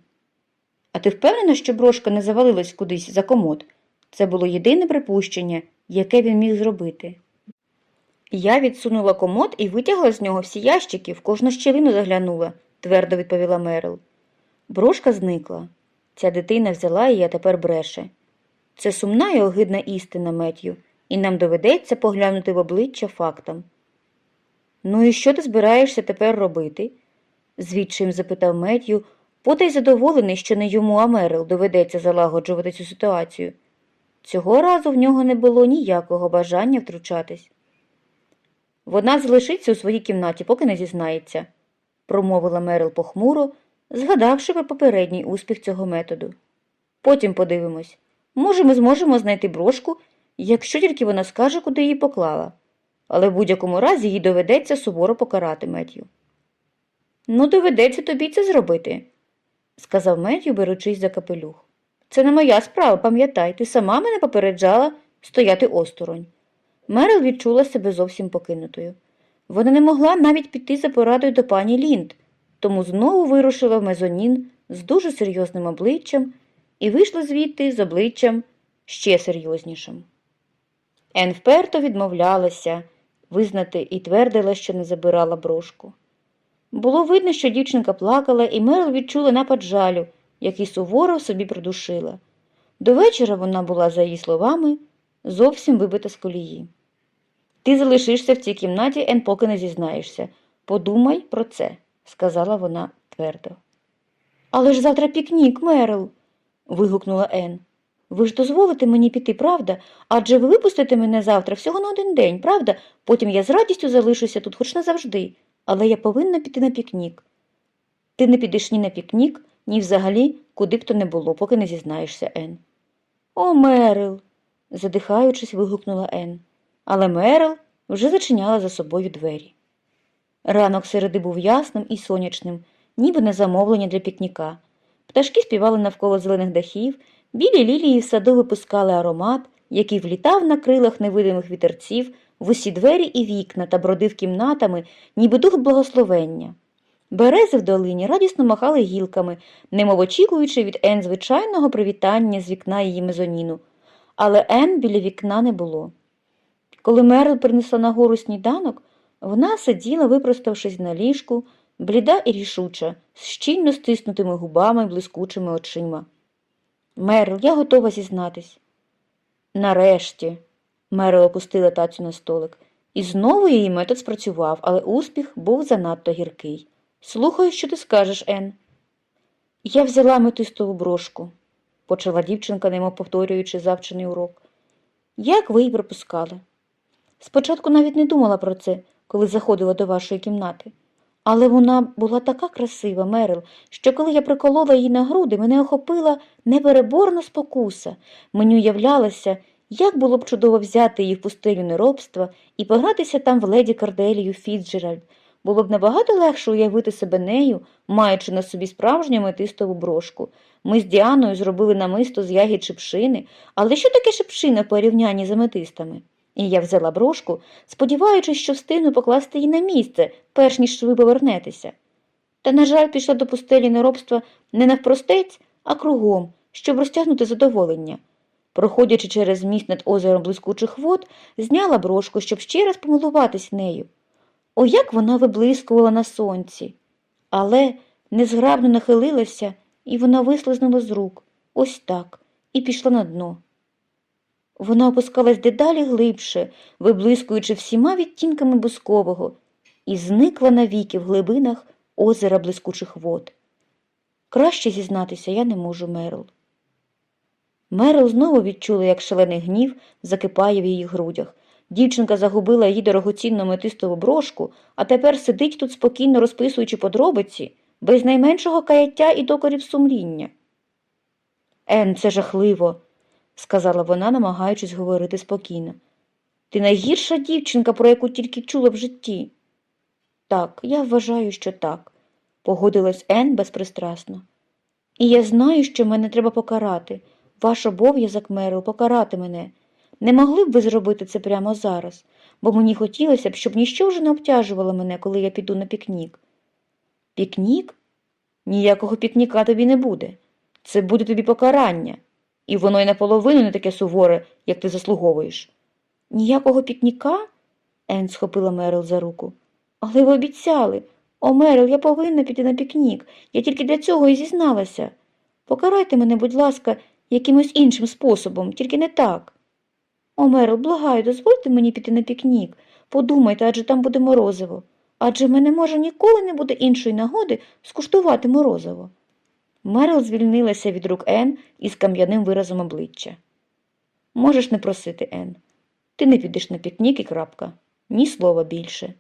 А ти впевнена, що брошка не завалилась кудись за комод? Це було єдине припущення, яке він міг зробити. Я відсунула комод і витягла з нього всі ящики, в кожну щілину заглянула, твердо відповіла Мерил. Брошка зникла. Ця дитина взяла її, а тепер бреше. Це сумна і огидна істина, Меттю, і нам доведеться поглянути в обличчя фактам. Ну і що ти збираєшся тепер робити? звідчим запитав Меттю, потай задоволений, що не йому, а Мерил доведеться залагоджувати цю ситуацію. Цього разу в нього не було ніякого бажання втручатись. Вона залишиться у своїй кімнаті, поки не зізнається, промовила Мерил похмуро, згадавши про попередній успіх цього методу. Потім подивимось. Може, ми зможемо знайти брошку, якщо тільки вона скаже, куди її поклала. Але в будь-якому разі їй доведеться суворо покарати Меттю. Ну, доведеться тобі це зробити, сказав Меттю, беручись за капелюх. Це не моя справа, пам'ятай, ти сама мене попереджала стояти осторонь. Мерил відчула себе зовсім покинутою. Вона не могла навіть піти за порадою до пані Лінд, тому знову вирушила в мезонін з дуже серйозним обличчям і вийшла звідти з обличчям ще серйознішим. Ен вперто відмовлялася визнати і твердила, що не забирала брошку. Було видно, що дівчинка плакала, і Мерл відчула напад жалю, який суворо собі придушила. До вечора вона була, за її словами, зовсім вибита з колії. Ти залишишся в цій кімнаті, Ен, поки не зізнаєшся. Подумай про це, сказала вона твердо. Але ж завтра пікнік, Мерл. Вигукнула Ен. Ви ж дозволите мені піти, правда? Адже ви випустите мене завтра всього на один день, правда? Потім я з радістю залишуся тут, хоч назавжди, але я повинна піти на пікнік. Ти не підеш ні на пікнік, ні взагалі, куди б то не було, поки не зізнаєшся, Ен. О, Мерил. задихаючись, вигукнула Ен. Але Мерил вже зачиняла за собою двері. Ранок середи був ясним і сонячним, ніби на замовлення для пікніка. Пташки співали навколо зелених дахів, білі лілії в саду випускали аромат, який влітав на крилах невидимих вітерців в усі двері і вікна та бродив кімнатами, ніби дух благословення. Берези в долині радісно махали гілками, немов очікуючи від Ен звичайного привітання з вікна її мезоніну. Але Ен біля вікна не було. Коли Мерл принесла нагору сніданок, вона сиділа, випроставшись на ліжку, бліда і рішуча, з щільно стиснутими губами й блискучими очима. Мерл, я готова зізнатись. Нарешті. Мерл опустила тацю на столик. І знову її метод спрацював, але успіх був занадто гіркий. Слухаю, що ти скажеш, Ен. Я взяла метистову брошку, почала дівчинка, немов повторюючи завчений урок. Як ви її пропускали? Спочатку навіть не думала про це, коли заходила до вашої кімнати. Але вона була така красива, Мерил, що коли я приколола її на груди, мене охопила непереборна спокуса. Мені уявлялося, як було б чудово взяти її в пустелю неробства і погратися там в леді Карделію Фіцджеральд. Було б набагато легше уявити себе нею, маючи на собі справжню метистову брошку. Ми з Діаною зробили намисто з ягід шипшини, але що таке шипшина порівнянні з аметистами? І я взяла брошку, сподіваючись, що встигну покласти її на місце, перш ніж ви повернетеся. Та, на жаль, пішла до пустелі неробства не навпростець, а кругом, щоб розтягнути задоволення. Проходячи через міст над озером блискучих вод, зняла брошку, щоб ще раз помилуватись нею. О, як вона виблискувала на сонці. Але незграбно нахилилася, і вона вислизнула з рук, ось так, і пішла на дно. Вона опускалась дедалі глибше, виблискуючи всіма відтінками бускового, і зникла навіки в глибинах озера блискучих вод. Краще зізнатися я не можу, Мерл. Мерл знову відчула, як шалений гнів закипає в її грудях. Дівчинка загубила її дорогоцінну метистову брошку, а тепер сидить тут спокійно розписуючи подробиці, без найменшого каяття і докорів сумління. Ен, це жахливо, сказала вона, намагаючись говорити спокійно. Ти найгірша дівчинка, про яку тільки чула в житті. Так, я вважаю, що так, погодилась Ен безпристрасно. І я знаю, що мене треба покарати. Ваш обов'язок, Мерил, покарати мене. Не могли б ви зробити це прямо зараз, бо мені хотілося б, щоб ніщо вже не обтяжувало мене, коли я піду на пікнік. Пікнік? Ніякого пікніка тобі не буде. Це буде тобі покарання, і воно й наполовину не таке суворе, як ти заслуговуєш. Ніякого пікніка? Ен схопила Мерил за руку. Але ви обіцяли. О, Мерил, я повинна піти на пікнік. Я тільки для цього і зізналася. Покарайте мене, будь ласка, якимось іншим способом, тільки не так. О, Мерил, благаю, дозвольте мені піти на пікнік. Подумайте, адже там буде морозиво. Адже в мене, може, ніколи не буде іншої нагоди скуштувати морозиво. Мерил звільнилася від рук Ен із кам'яним виразом обличчя. Можеш не просити, Ен. Ти не підеш на пікнік і крапка. Ні слова більше.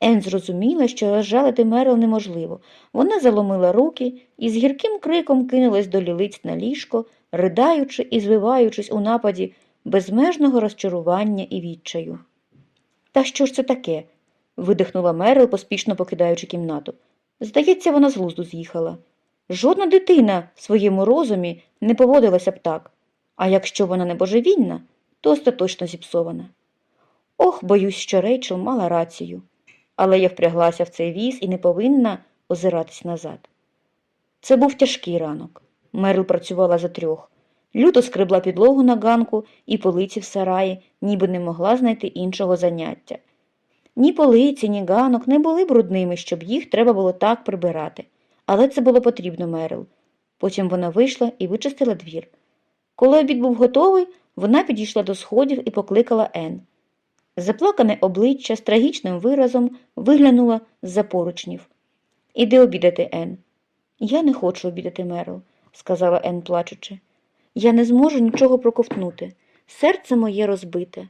Ен зрозуміла, що розжалити Мерил неможливо. Вона заломила руки і з гірким криком кинулась до лілиць на ліжко, ридаючи і звиваючись у нападі безмежного розчарування і відчаю. Та що ж це таке? видихнула Мерил, поспішно покидаючи кімнату. Здається, вона з глузду з'їхала. Жодна дитина в своєму розумі не поводилася б так, а якщо вона не божевільна, то остаточно зіпсована. Ох, боюсь, що Рейчел мала рацію, але я впряглася в цей віз і не повинна озиратись назад. Це був тяжкий ранок. Мерил працювала за трьох. Люто скребла підлогу на ганку і полиці в сараї, ніби не могла знайти іншого заняття. Ні полиці, ні ганок не були брудними, щоб їх треба було так прибирати. Але це було потрібно Мерил. Потім вона вийшла і вичистила двір. Коли обід був готовий, вона підійшла до сходів і покликала Ен. Заплакане обличчя з трагічним виразом виглянула з-за поручнів. Іди обідати, Ен. Я не хочу обідати, Мерил, сказала Ен, плачучи. Я не зможу нічого проковтнути. Серце моє розбите.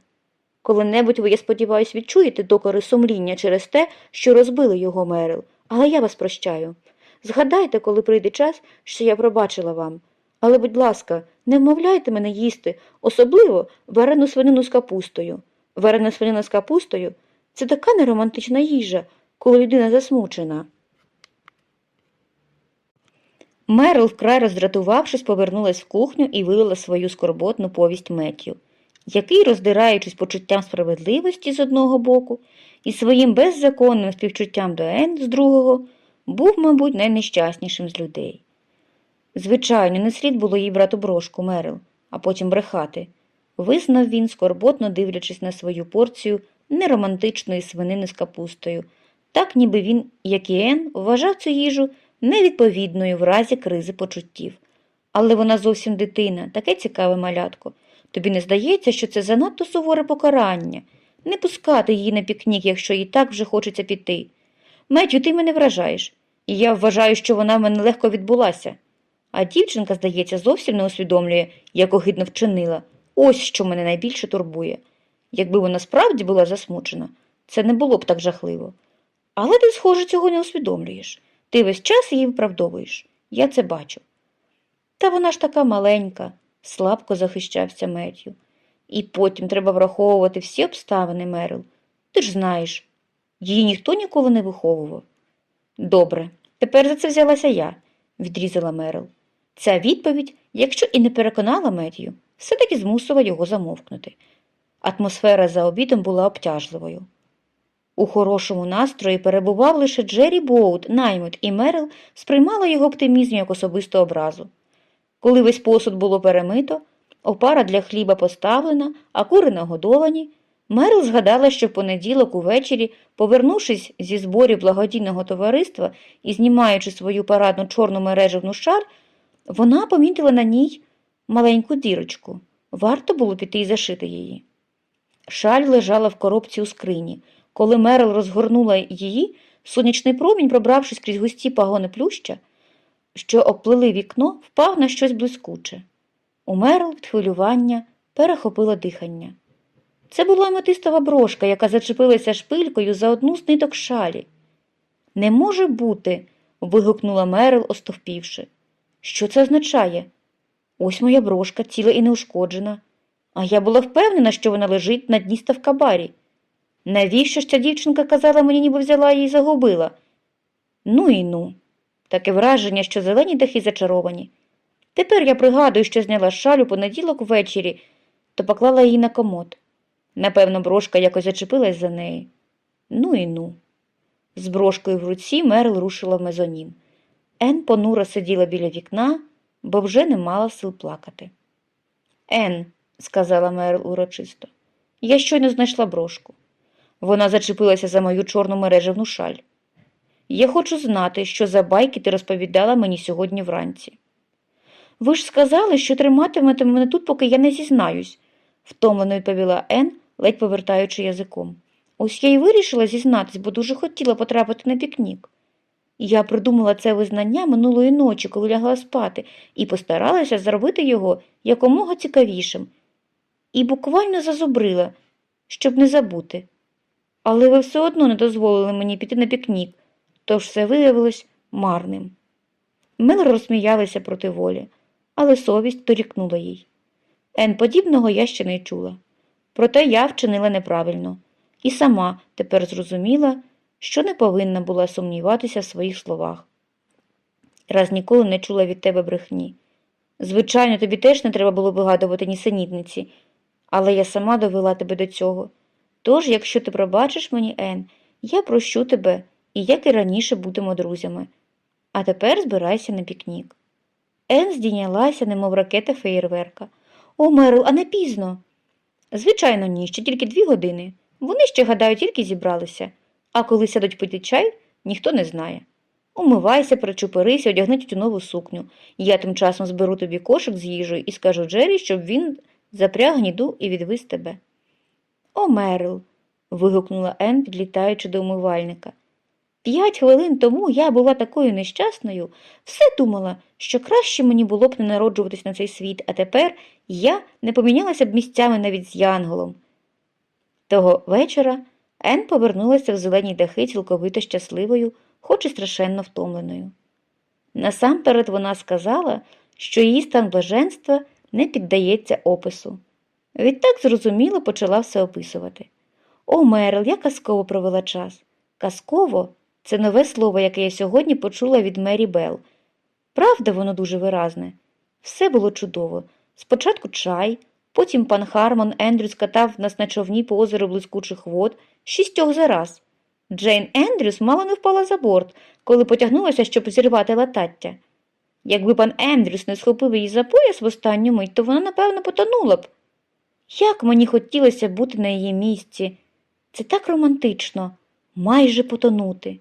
Коли-небудь ви, я сподіваюся, відчуєте докори сумління через те, що розбили його Мерил, але я вас прощаю. Згадайте, коли прийде час, що я пробачила вам. Але, будь ласка, не вмовляйте мене їсти, особливо варену свинину з капустою. Варена свинина з капустою це така неромантична їжа, коли людина засмучена. Мерл, вкрай роздратувавшись, повернулась в кухню і вилила свою скорботну повість Меттю, який, роздираючись почуттям справедливості з одного боку і своїм беззаконним співчуттям до Ен з другого, був, мабуть, найнещаснішим з людей. Звичайно, не слід було їй брати брошку Мерил, а потім брехати. Визнав він, скорботно дивлячись на свою порцію неромантичної свинини з капустою, так ніби він, як і Ен, вважав цю їжу невідповідною в разі кризи почуттів. Але вона зовсім дитина, таке цікаве малятко. Тобі не здається, що це занадто суворе покарання не пускати її на пікнік, якщо їй так вже хочеться піти. Меттю, ти мене вражаєш, і я вважаю, що вона в мене легко відбулася. А дівчинка, здається, зовсім не усвідомлює, як огидно вчинила. Ось що мене найбільше турбує. Якби вона справді була засмучена, це не було б так жахливо. Але ти, схоже, цього не усвідомлюєш. Ти весь час її виправдовуєш. Я це бачу. Та вона ж така маленька, слабко захищався Меттю. І потім треба враховувати всі обставини, Мерил. Ти ж знаєш, її ніхто ніколи не виховував. Добре, тепер за це взялася я, відрізала Мерил. Ця відповідь, якщо і не переконала Меттю, все-таки змусила його замовкнути. Атмосфера за обідом була обтяжливою. У хорошому настрої перебував лише Джері Боут, Наймут і Мерил сприймала його оптимізм як особисту образу. Коли весь посуд було перемито, опара для хліба поставлена, а кури нагодовані, Мерил згадала, що в понеділок увечері, повернувшись зі зборів благодійного товариства і знімаючи свою парадну чорну мережевну шаль, вона помітила на ній маленьку дірочку. Варто було піти і зашити її. Шаль лежала в коробці у скрині. Коли Мерил розгорнула її, сонячний промінь, пробравшись крізь густі пагони плюща, що обплили вікно, впав на щось блискуче. У Мерил від хвилювання перехопило дихання. Це була аметистова брошка, яка зачепилася шпилькою за одну з ниток шалі. Не може бути. вигукнула Мерил, остовпівши. Що це означає? Ось моя брошка, ціла і неушкоджена. А я була впевнена, що вона лежить на дні ставка барі. Навіщо ж ця дівчинка казала мені, ніби взяла її і загубила? Ну і ну. Таке враження, що зелені дахи зачаровані. Тепер я пригадую, що зняла шаль у понеділок ввечері, то поклала її на комод. Напевно, брошка якось зачепилась за неї. Ну і ну. З брошкою в руці Мерл рушила в мезонін. Ен понуро сиділа біля вікна, бо вже не мала сил плакати. Ен, сказала Мерл урочисто, я щойно знайшла брошку. Вона зачепилася за мою чорну мережевну шаль. Я хочу знати, що за байки ти розповідала мені сьогодні вранці. Ви ж сказали, що триматимете мене тут, поки я не зізнаюсь, втомлено відповіла Ен, ледь повертаючи язиком. Ось я й вирішила зізнатись, бо дуже хотіла потрапити на пікнік. Я придумала це визнання минулої ночі, коли лягла спати, і постаралася зробити його якомога цікавішим. І буквально зазубрила, щоб не забути. Але ви все одно не дозволили мені піти на пікнік, тож все виявилось марним. Мел розсміялися проти волі, але совість дорікнула їй. Ен подібного я ще не чула. Проте я вчинила неправильно і сама тепер зрозуміла, що не повинна була сумніватися в своїх словах. Раз ніколи не чула від тебе брехні. Звичайно, тобі теж не треба було вигадувати нісенітниці, але я сама довела тебе до цього. Тож, якщо ти пробачиш мені, Ен, я прощу тебе і, як і раніше, будемо друзями. А тепер збирайся на пікнік. Ен здійнялася, немов ракета феєрверка. О, Мерл, а не пізно. Звичайно, ні, ще тільки дві години. Вони ще, гадаю, тільки зібралися, а коли сядуть пити чай, ніхто не знає. Умивайся, причупорися, одягни тютюнову сукню. Я тим часом зберу тобі кошик з їжею і скажу Джері, щоб він запряг гніду і відвіз тебе. О, Мерл. вигукнула Ен, підлітаючи до умивальника. П'ять хвилин тому я була такою нещасною, все думала, що краще мені було б не народжуватись на цей світ, а тепер я не помінялася б місцями навіть з Янголом. Того вечора Ен повернулася в зелені дахи цілковито щасливою, хоч і страшенно втомленою. Насамперед вона сказала, що її стан блаженства не піддається опису. Відтак зрозуміло почала все описувати. О, Мерл, я казково провела час. Казково це нове слово, яке я сьогодні почула від Мері Белл. Правда, воно дуже виразне. Все було чудово. Спочатку чай, потім пан Хармон Ендрюс катав нас на човні по озеру блискучих вод, шістьох за раз. Джейн Ендрюс мало не впала за борт, коли потягнулася, щоб зірвати латаття. Якби пан Ендрюс не схопив її за пояс в останню мить, то вона, напевно, потонула б. Як мені хотілося бути на її місці. Це так романтично, майже потонути.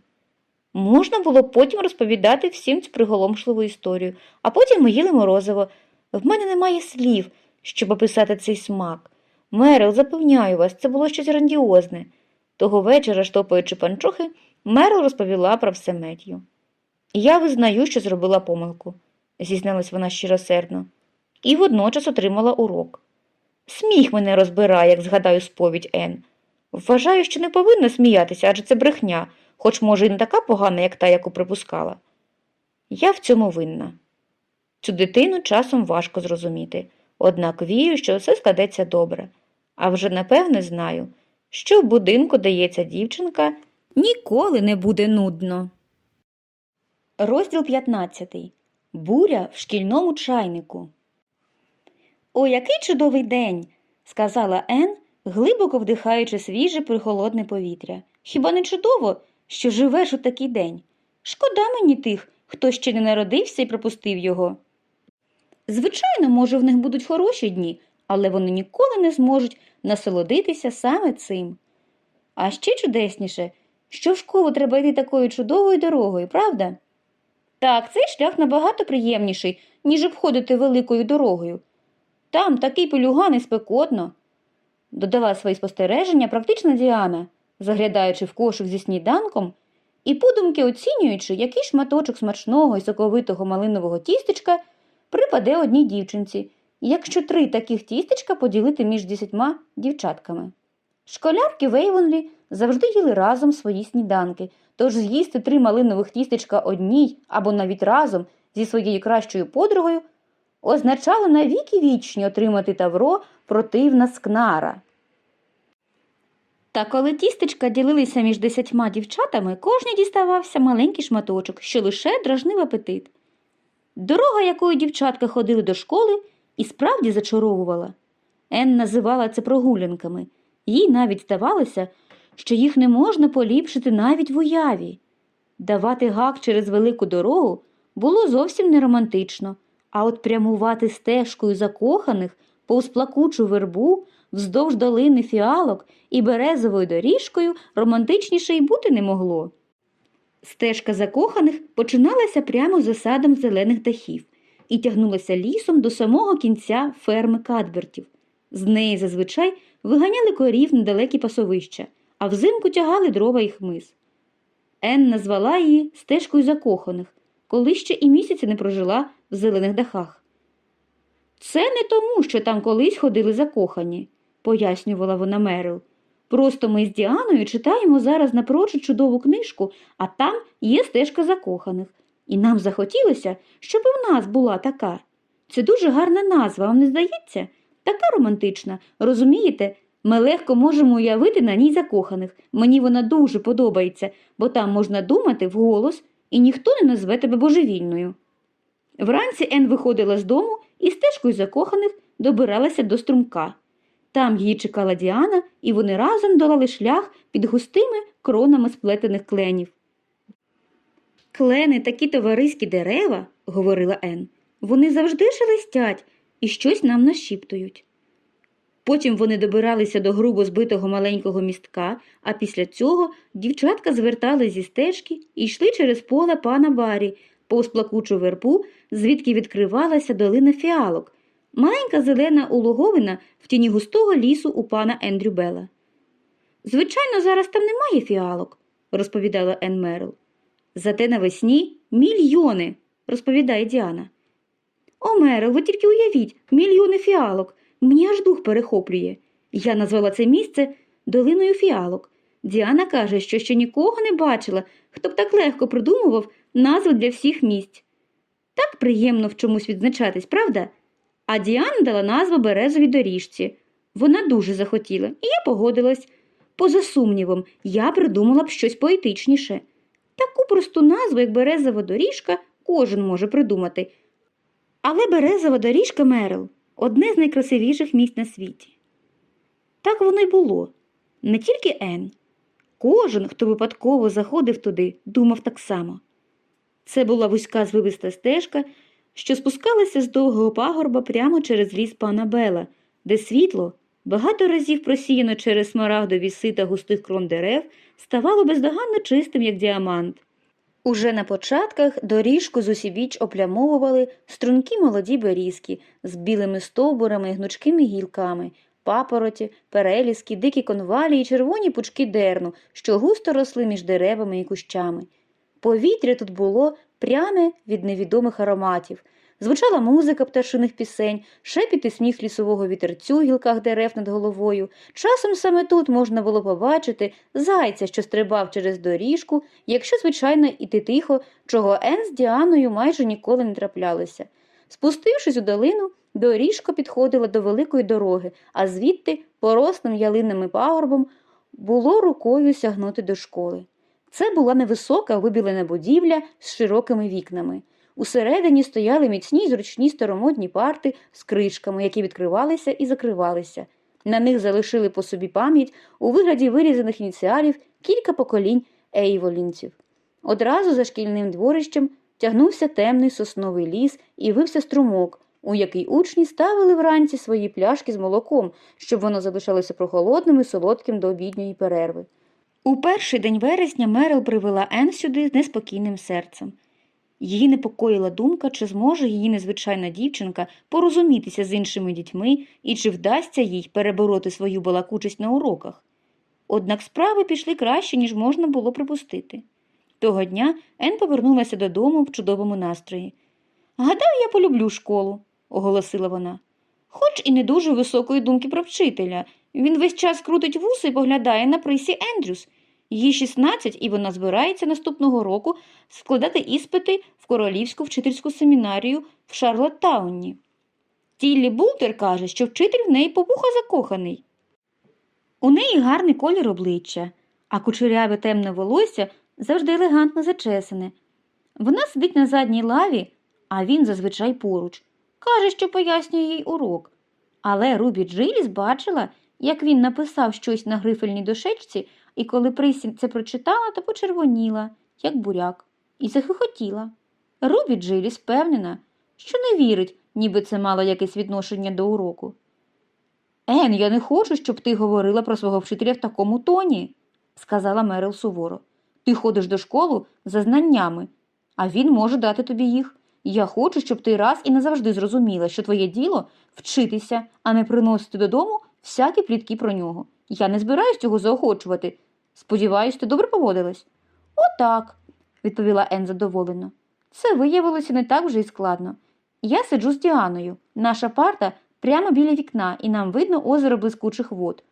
Можна було потім розповідати всім цю приголомшливу історію, а потім ми їли морозиво. В мене немає слів, щоб описати цей смак. Мерил, запевняю вас, це було щось грандіозне. Того вечора, штопаючи панчохи, Мерил розповіла про все Меттю. Я визнаю, що зробила помилку, зізналась вона щиросердно, і водночас отримала урок. Сміх мене розбирає, як згадаю сповідь Ен. Вважаю, що не повинна сміятися, адже це брехня, хоч, може, і не така погана, як та, яку припускала. Я в цьому винна. Цю дитину часом важко зрозуміти, однак вірю, що все складеться добре, а вже напевне знаю, що в будинку дається дівчинка, ніколи не буде нудно. Розділ 15. Буря в шкільному чайнику. О, який чудовий день, сказала Ен, глибоко вдихаючи свіже прихолодне повітря. Хіба не чудово, що живеш у такий день? Шкода мені тих, хто ще не народився і пропустив його. Звичайно, може, в них будуть хороші дні, але вони ніколи не зможуть насолодитися саме цим. А ще чудесніше, що в школу треба йти такою чудовою дорогою, правда? Так, цей шлях набагато приємніший, ніж обходити великою дорогою. Там такий пелюган і спекотно, додала свої спостереження практична Діана, заглядаючи в кошик зі сніданком і подумки оцінюючи, який шматочок смачного і соковитого малинового тістечка припаде одній дівчинці, якщо три таких тістечка поділити між десятьма дівчатками. Школярки Вейвонлі завжди їли разом свої сніданки, тож з'їсти три малинових тістечка одній або навіть разом зі своєю кращою подругою означало навіки вічні отримати тавро противна скнара. Та коли тістечка ділилися між десятьма дівчатами, кожній діставався маленький шматочок, що лише дражнив апетит. Дорога, якою дівчатка ходили до школи, і справді зачаровувала. Ен називала це прогулянками. Їй навіть здавалося, що їх не можна поліпшити навіть в уяві. Давати гак через велику дорогу було зовсім не романтично, а от прямувати стежкою закоханих повз плакучу вербу, вздовж долини фіалок і березовою доріжкою романтичніше й бути не могло. Стежка закоханих починалася прямо за садом зелених дахів і тягнулася лісом до самого кінця ферми Кадбертів. З неї зазвичай виганяли корів на далекі пасовища, а взимку тягали дрова і хмиз. Ен назвала її стежкою закоханих, коли ще і місяця не прожила в зелених дахах. Це не тому, що там колись ходили закохані, пояснювала вона Мерил. Просто ми з Діаною читаємо зараз напрочуд чудову книжку, а там є стежка закоханих. І нам захотілося, щоб і в нас була така. Це дуже гарна назва, вам не здається? Така романтична, розумієте? Ми легко можемо уявити на ній закоханих. Мені вона дуже подобається, бо там можна думати вголос, і ніхто не назве тебе божевільною. Вранці Ен виходила з дому і стежкою закоханих добиралася до струмка. Там її чекала Діана, і вони разом долали шлях під густими кронами сплетених кленів. Клени такі товариські дерева, говорила Ен, вони завжди шелестять і щось нам нашіптують. Потім вони добиралися до грубо збитого маленького містка, а після цього дівчатка звертали зі стежки і йшли через поле пана Барі, повз плакучу вербу, звідки відкривалася долина фіалок, маленька зелена улоговина в тіні густого лісу у пана Ендрю Белла. Звичайно, зараз там немає фіалок, розповідала Ен Мерл. Зате навесні мільйони, розповідає Діана. О, Мерл, ви тільки уявіть, мільйони фіалок. Мені аж дух перехоплює. Я назвала це місце долиною фіалок. Діана каже, що ще нікого не бачила, хто б так легко придумував назви для всіх місць. Так приємно в чомусь відзначатись, правда? А Діана дала назву березовій доріжці. Вона дуже захотіла, і я погодилась. Поза сумнівом, я придумала б щось поетичніше. Таку просту назву, як березова доріжка, кожен може придумати. Але березова доріжка Мерил одне з найкрасивіших місць на світі. Так воно й було. Не тільки Ен. Кожен, хто випадково заходив туди, думав так само. Це була вузька звивиста стежка, що спускалася з довгого пагорба прямо через ліс пана Бела, де світло, багато разів просіяно через смарагдові сита густих крон дерев, ставало бездоганно чистим, як діамант. Уже на початках доріжку з усібіч оплямовували стрункі молоді берізки з білими стовбурами і гнучкими гілками, папороті, переліски, дикі конвалі і червоні пучки дерну, що густо росли між деревами і кущами. Повітря тут було пряне від невідомих ароматів. Звучала музика пташиних пісень, шепіт і сміх лісового вітерцю в гілках дерев над головою. Часом саме тут можна було побачити зайця, що стрибав через доріжку, якщо, звичайно, іти тихо, чого Ен з Діаною майже ніколи не траплялося. Спустившись у долину, доріжка підходила до великої дороги, а звідти, порослим ялинними пагорбом, було рукою сягнути до школи. Це була невисока вибілена будівля з широкими вікнами. Усередині стояли міцні зручні старомодні парти з кришками, які відкривалися і закривалися. На них залишили по собі пам'ять у вигляді вирізаних ініціалів кілька поколінь ейволінців. Одразу за шкільним дворищем тягнувся темний сосновий ліс і вився струмок, у який учні ставили вранці свої пляшки з молоком, щоб воно залишалося прохолодним і солодким до обідньої перерви. У перший день вересня Мерил привела Ен сюди з неспокійним серцем. Її непокоїла думка, чи зможе її незвичайна дівчинка порозумітися з іншими дітьми і чи вдасться їй перебороти свою балакучість на уроках. Однак справи пішли краще, ніж можна було припустити. Того дня Ен повернулася додому в чудовому настрої. Гадаю, я полюблю школу, оголосила вона. Хоч і не дуже високої думки про вчителя. Він весь час крутить вуса і поглядає на Присі Ендрюс. Їй 16, і вона збирається наступного року складати іспити в королівську вчительську семінарію в Шарлоттауні. Тіллі Бултер каже, що вчитель в неї побуха закоханий. У неї гарний колір обличчя, а кучеряве темне волосся завжди елегантно зачесане. Вона сидить на задній лаві, а він зазвичай поруч. Каже, що пояснює їй урок. Але Рубі Джиліс бачила, як він написав щось на грифельній дошечці, і коли Присі це прочитала, то почервоніла, як буряк, і захихотіла. Рубі Джиліс впевнена, що не вірить, ніби це мало якесь відношення до уроку. Ен, я не хочу, щоб ти говорила про свого вчителя в такому тоні, сказала Мерил суворо. Ти ходиш до школи за знаннями, а він може дати тобі їх. Я хочу, щоб ти раз і назавжди зрозуміла, що твоє діло вчитися, а не приносити додому всякі плітки про нього. Я не збираюсь цього заохочувати. Сподіваюсь, ти добре поводилась. Отак, відповіла Ен задоволено. Це виявилося не так вже й складно. Я сиджу з Діаною. Наша парта прямо біля вікна, і нам видно озеро блискучих вод.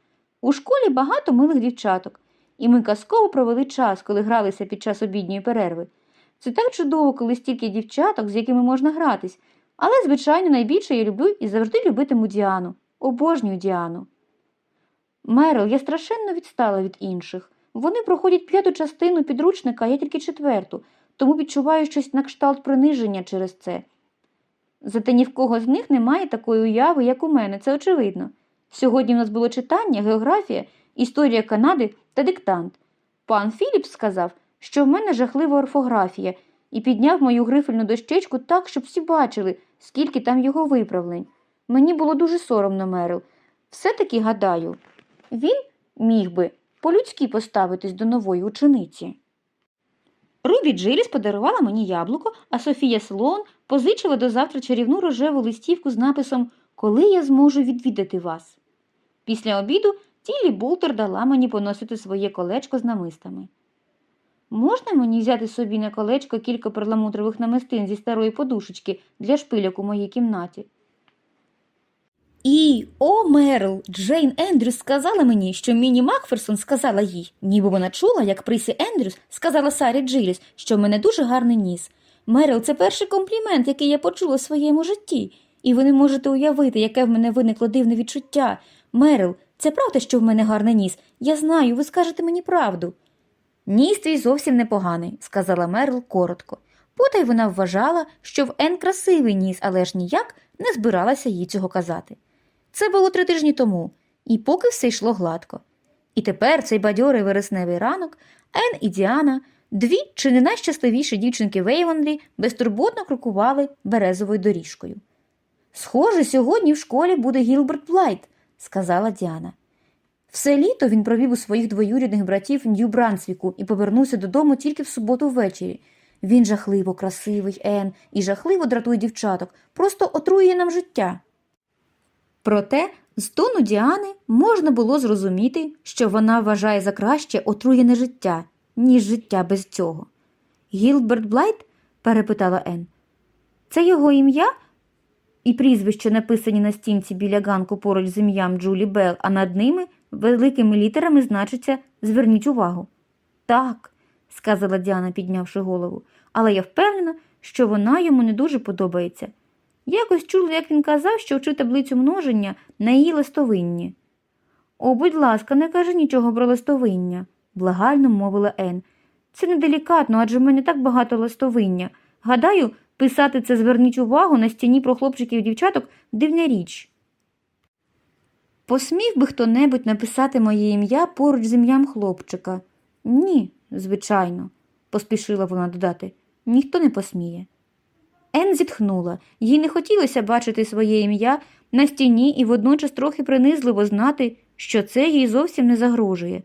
У школі багато милих дівчаток, і ми казково провели час, коли гралися під час обідньої перерви. Це так чудово, коли стільки дівчаток, з якими можна гратись. Але, звичайно, найбільше я люблю і завжди любитиму Діану. Обожнюю Діану. Мерил, я страшенно відстала від інших. Вони проходять п'яту частину підручника, а я тільки четверту, тому відчуваю щось на кшталт приниження через це. Зате ні в кого з них немає такої уяви, як у мене, це очевидно. Сьогодні в нас було читання, географія, історія Канади та диктант. Пан Філіпс сказав, що в мене жахлива орфографія, і підняв мою грифельну дощечку так, щоб всі бачили, скільки там його виправлень. Мені було дуже соромно, Мерил. Все-таки гадаю, він міг би по-людськи поставитись до нової учениці. Рубі Джиліс подарувала мені яблуко, а Софія Слоун позичила до завтра чарівну рожеву листівку з написом Коли я зможу відвідати вас. Після обіду Тілі Бултер дала мені поносити своє колечко з намистами. Можна мені взяти собі на колечко кілька перламутрових намистин зі старої подушечки для шпильок у моїй кімнаті? І, о, Мерл, Джейн Ендрюс сказала мені, що Міні Макферсон сказала їй, ніби вона чула, як Присі Ендрюс сказала Сарі Джиліс, що в мене дуже гарний ніс. Мерл, це перший комплімент, який я почула в своєму житті, і ви не можете уявити, яке в мене виникло дивне відчуття. Мерл, це правда, що в мене гарний ніс? Я знаю, ви скажете мені правду. Ніс твій зовсім непоганий, сказала Мерл коротко. Потай вона вважала, що в Ен красивий ніс, але ж ніяк не збиралася їй цього казати. Це було три тижні тому, і поки все йшло гладко. І тепер цей бадьорий вересневий ранок Ен і Діана, дві чи не найщасливіші дівчинки Вейвонлі, безтурботно крокували березовою доріжкою. Схоже, сьогодні в школі буде Гілберт Блайт, сказала Діана. Все літо він провів у своїх двоюрідних братів Нью-Брансвіку і повернувся додому тільки в суботу ввечері. Він жахливо красивий, Ен, і жахливо дратує дівчаток, просто отруює нам життя. Проте з тону Діани можна було зрозуміти, що вона вважає за краще отруєне життя, ніж життя без цього. Гілберт Блайт? перепитала Ен. Це його ім'я? І прізвище написані на стінці біля ганку поруч з ім'ям Джулі Белл, а над ними великими літерами значиться Зверніть увагу. Так, сказала Діана, піднявши голову, але я впевнена, що вона йому не дуже подобається. Якось чула, як він казав, що вчив таблицю множення на її листовинні. О, будь ласка, не кажи нічого про листовиння, благально мовила Ен. Це неделікатно, адже в мене так багато листовиння. Гадаю, писати це зверніть увагу на стіні про хлопчиків і дівчаток дивна річ. Посмів би хто небудь написати моє ім'я поруч з ім'ям хлопчика? Ні, звичайно, поспішила вона додати. Ніхто не посміє. Ен зітхнула. Їй не хотілося бачити своє ім'я на стіні і водночас трохи принизливо знати, що це їй зовсім не загрожує.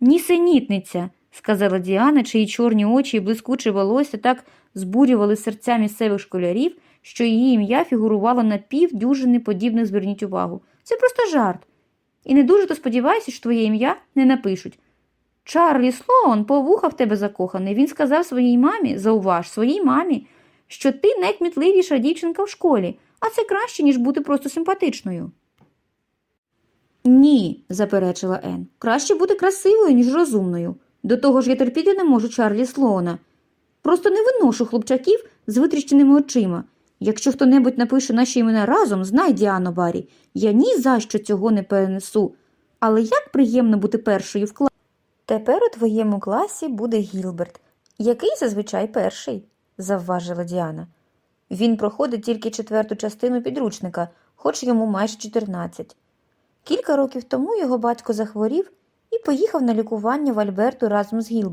Нісенітниця, сказала Діана, чиї чорні очі і блискуче волосся так збурювали серця місцевих школярів, що її ім'я фігурувало на півдюжини подібних зверніть увагу. Це просто жарт. І не дуже то сподіваюся, що твоє ім'я не напишуть. Чарлі Слоун повуха в тебе закоханий. Він сказав своїй мамі, зауваж, своїй мамі, що ти найкмітливіша дівчинка в школі, а це краще, ніж бути просто симпатичною. Ні, заперечила Ен. Краще бути красивою, ніж розумною. До того ж я терпіти не можу Чарлі Слоуна. Просто не виношу хлопчаків з витріщеними очима. Якщо хто-небудь напише наші імена разом, знай, Діано Барі, я ні за що цього не перенесу. Але як приємно бути першою в класі. Тепер у твоєму класі буде Гілберт, який зазвичай перший, завважила Діана. Він проходить тільки четверту частину підручника, хоч йому майже 14. Кілька років тому його батько захворів і поїхав на лікування в Альберту разом з Гілбертом.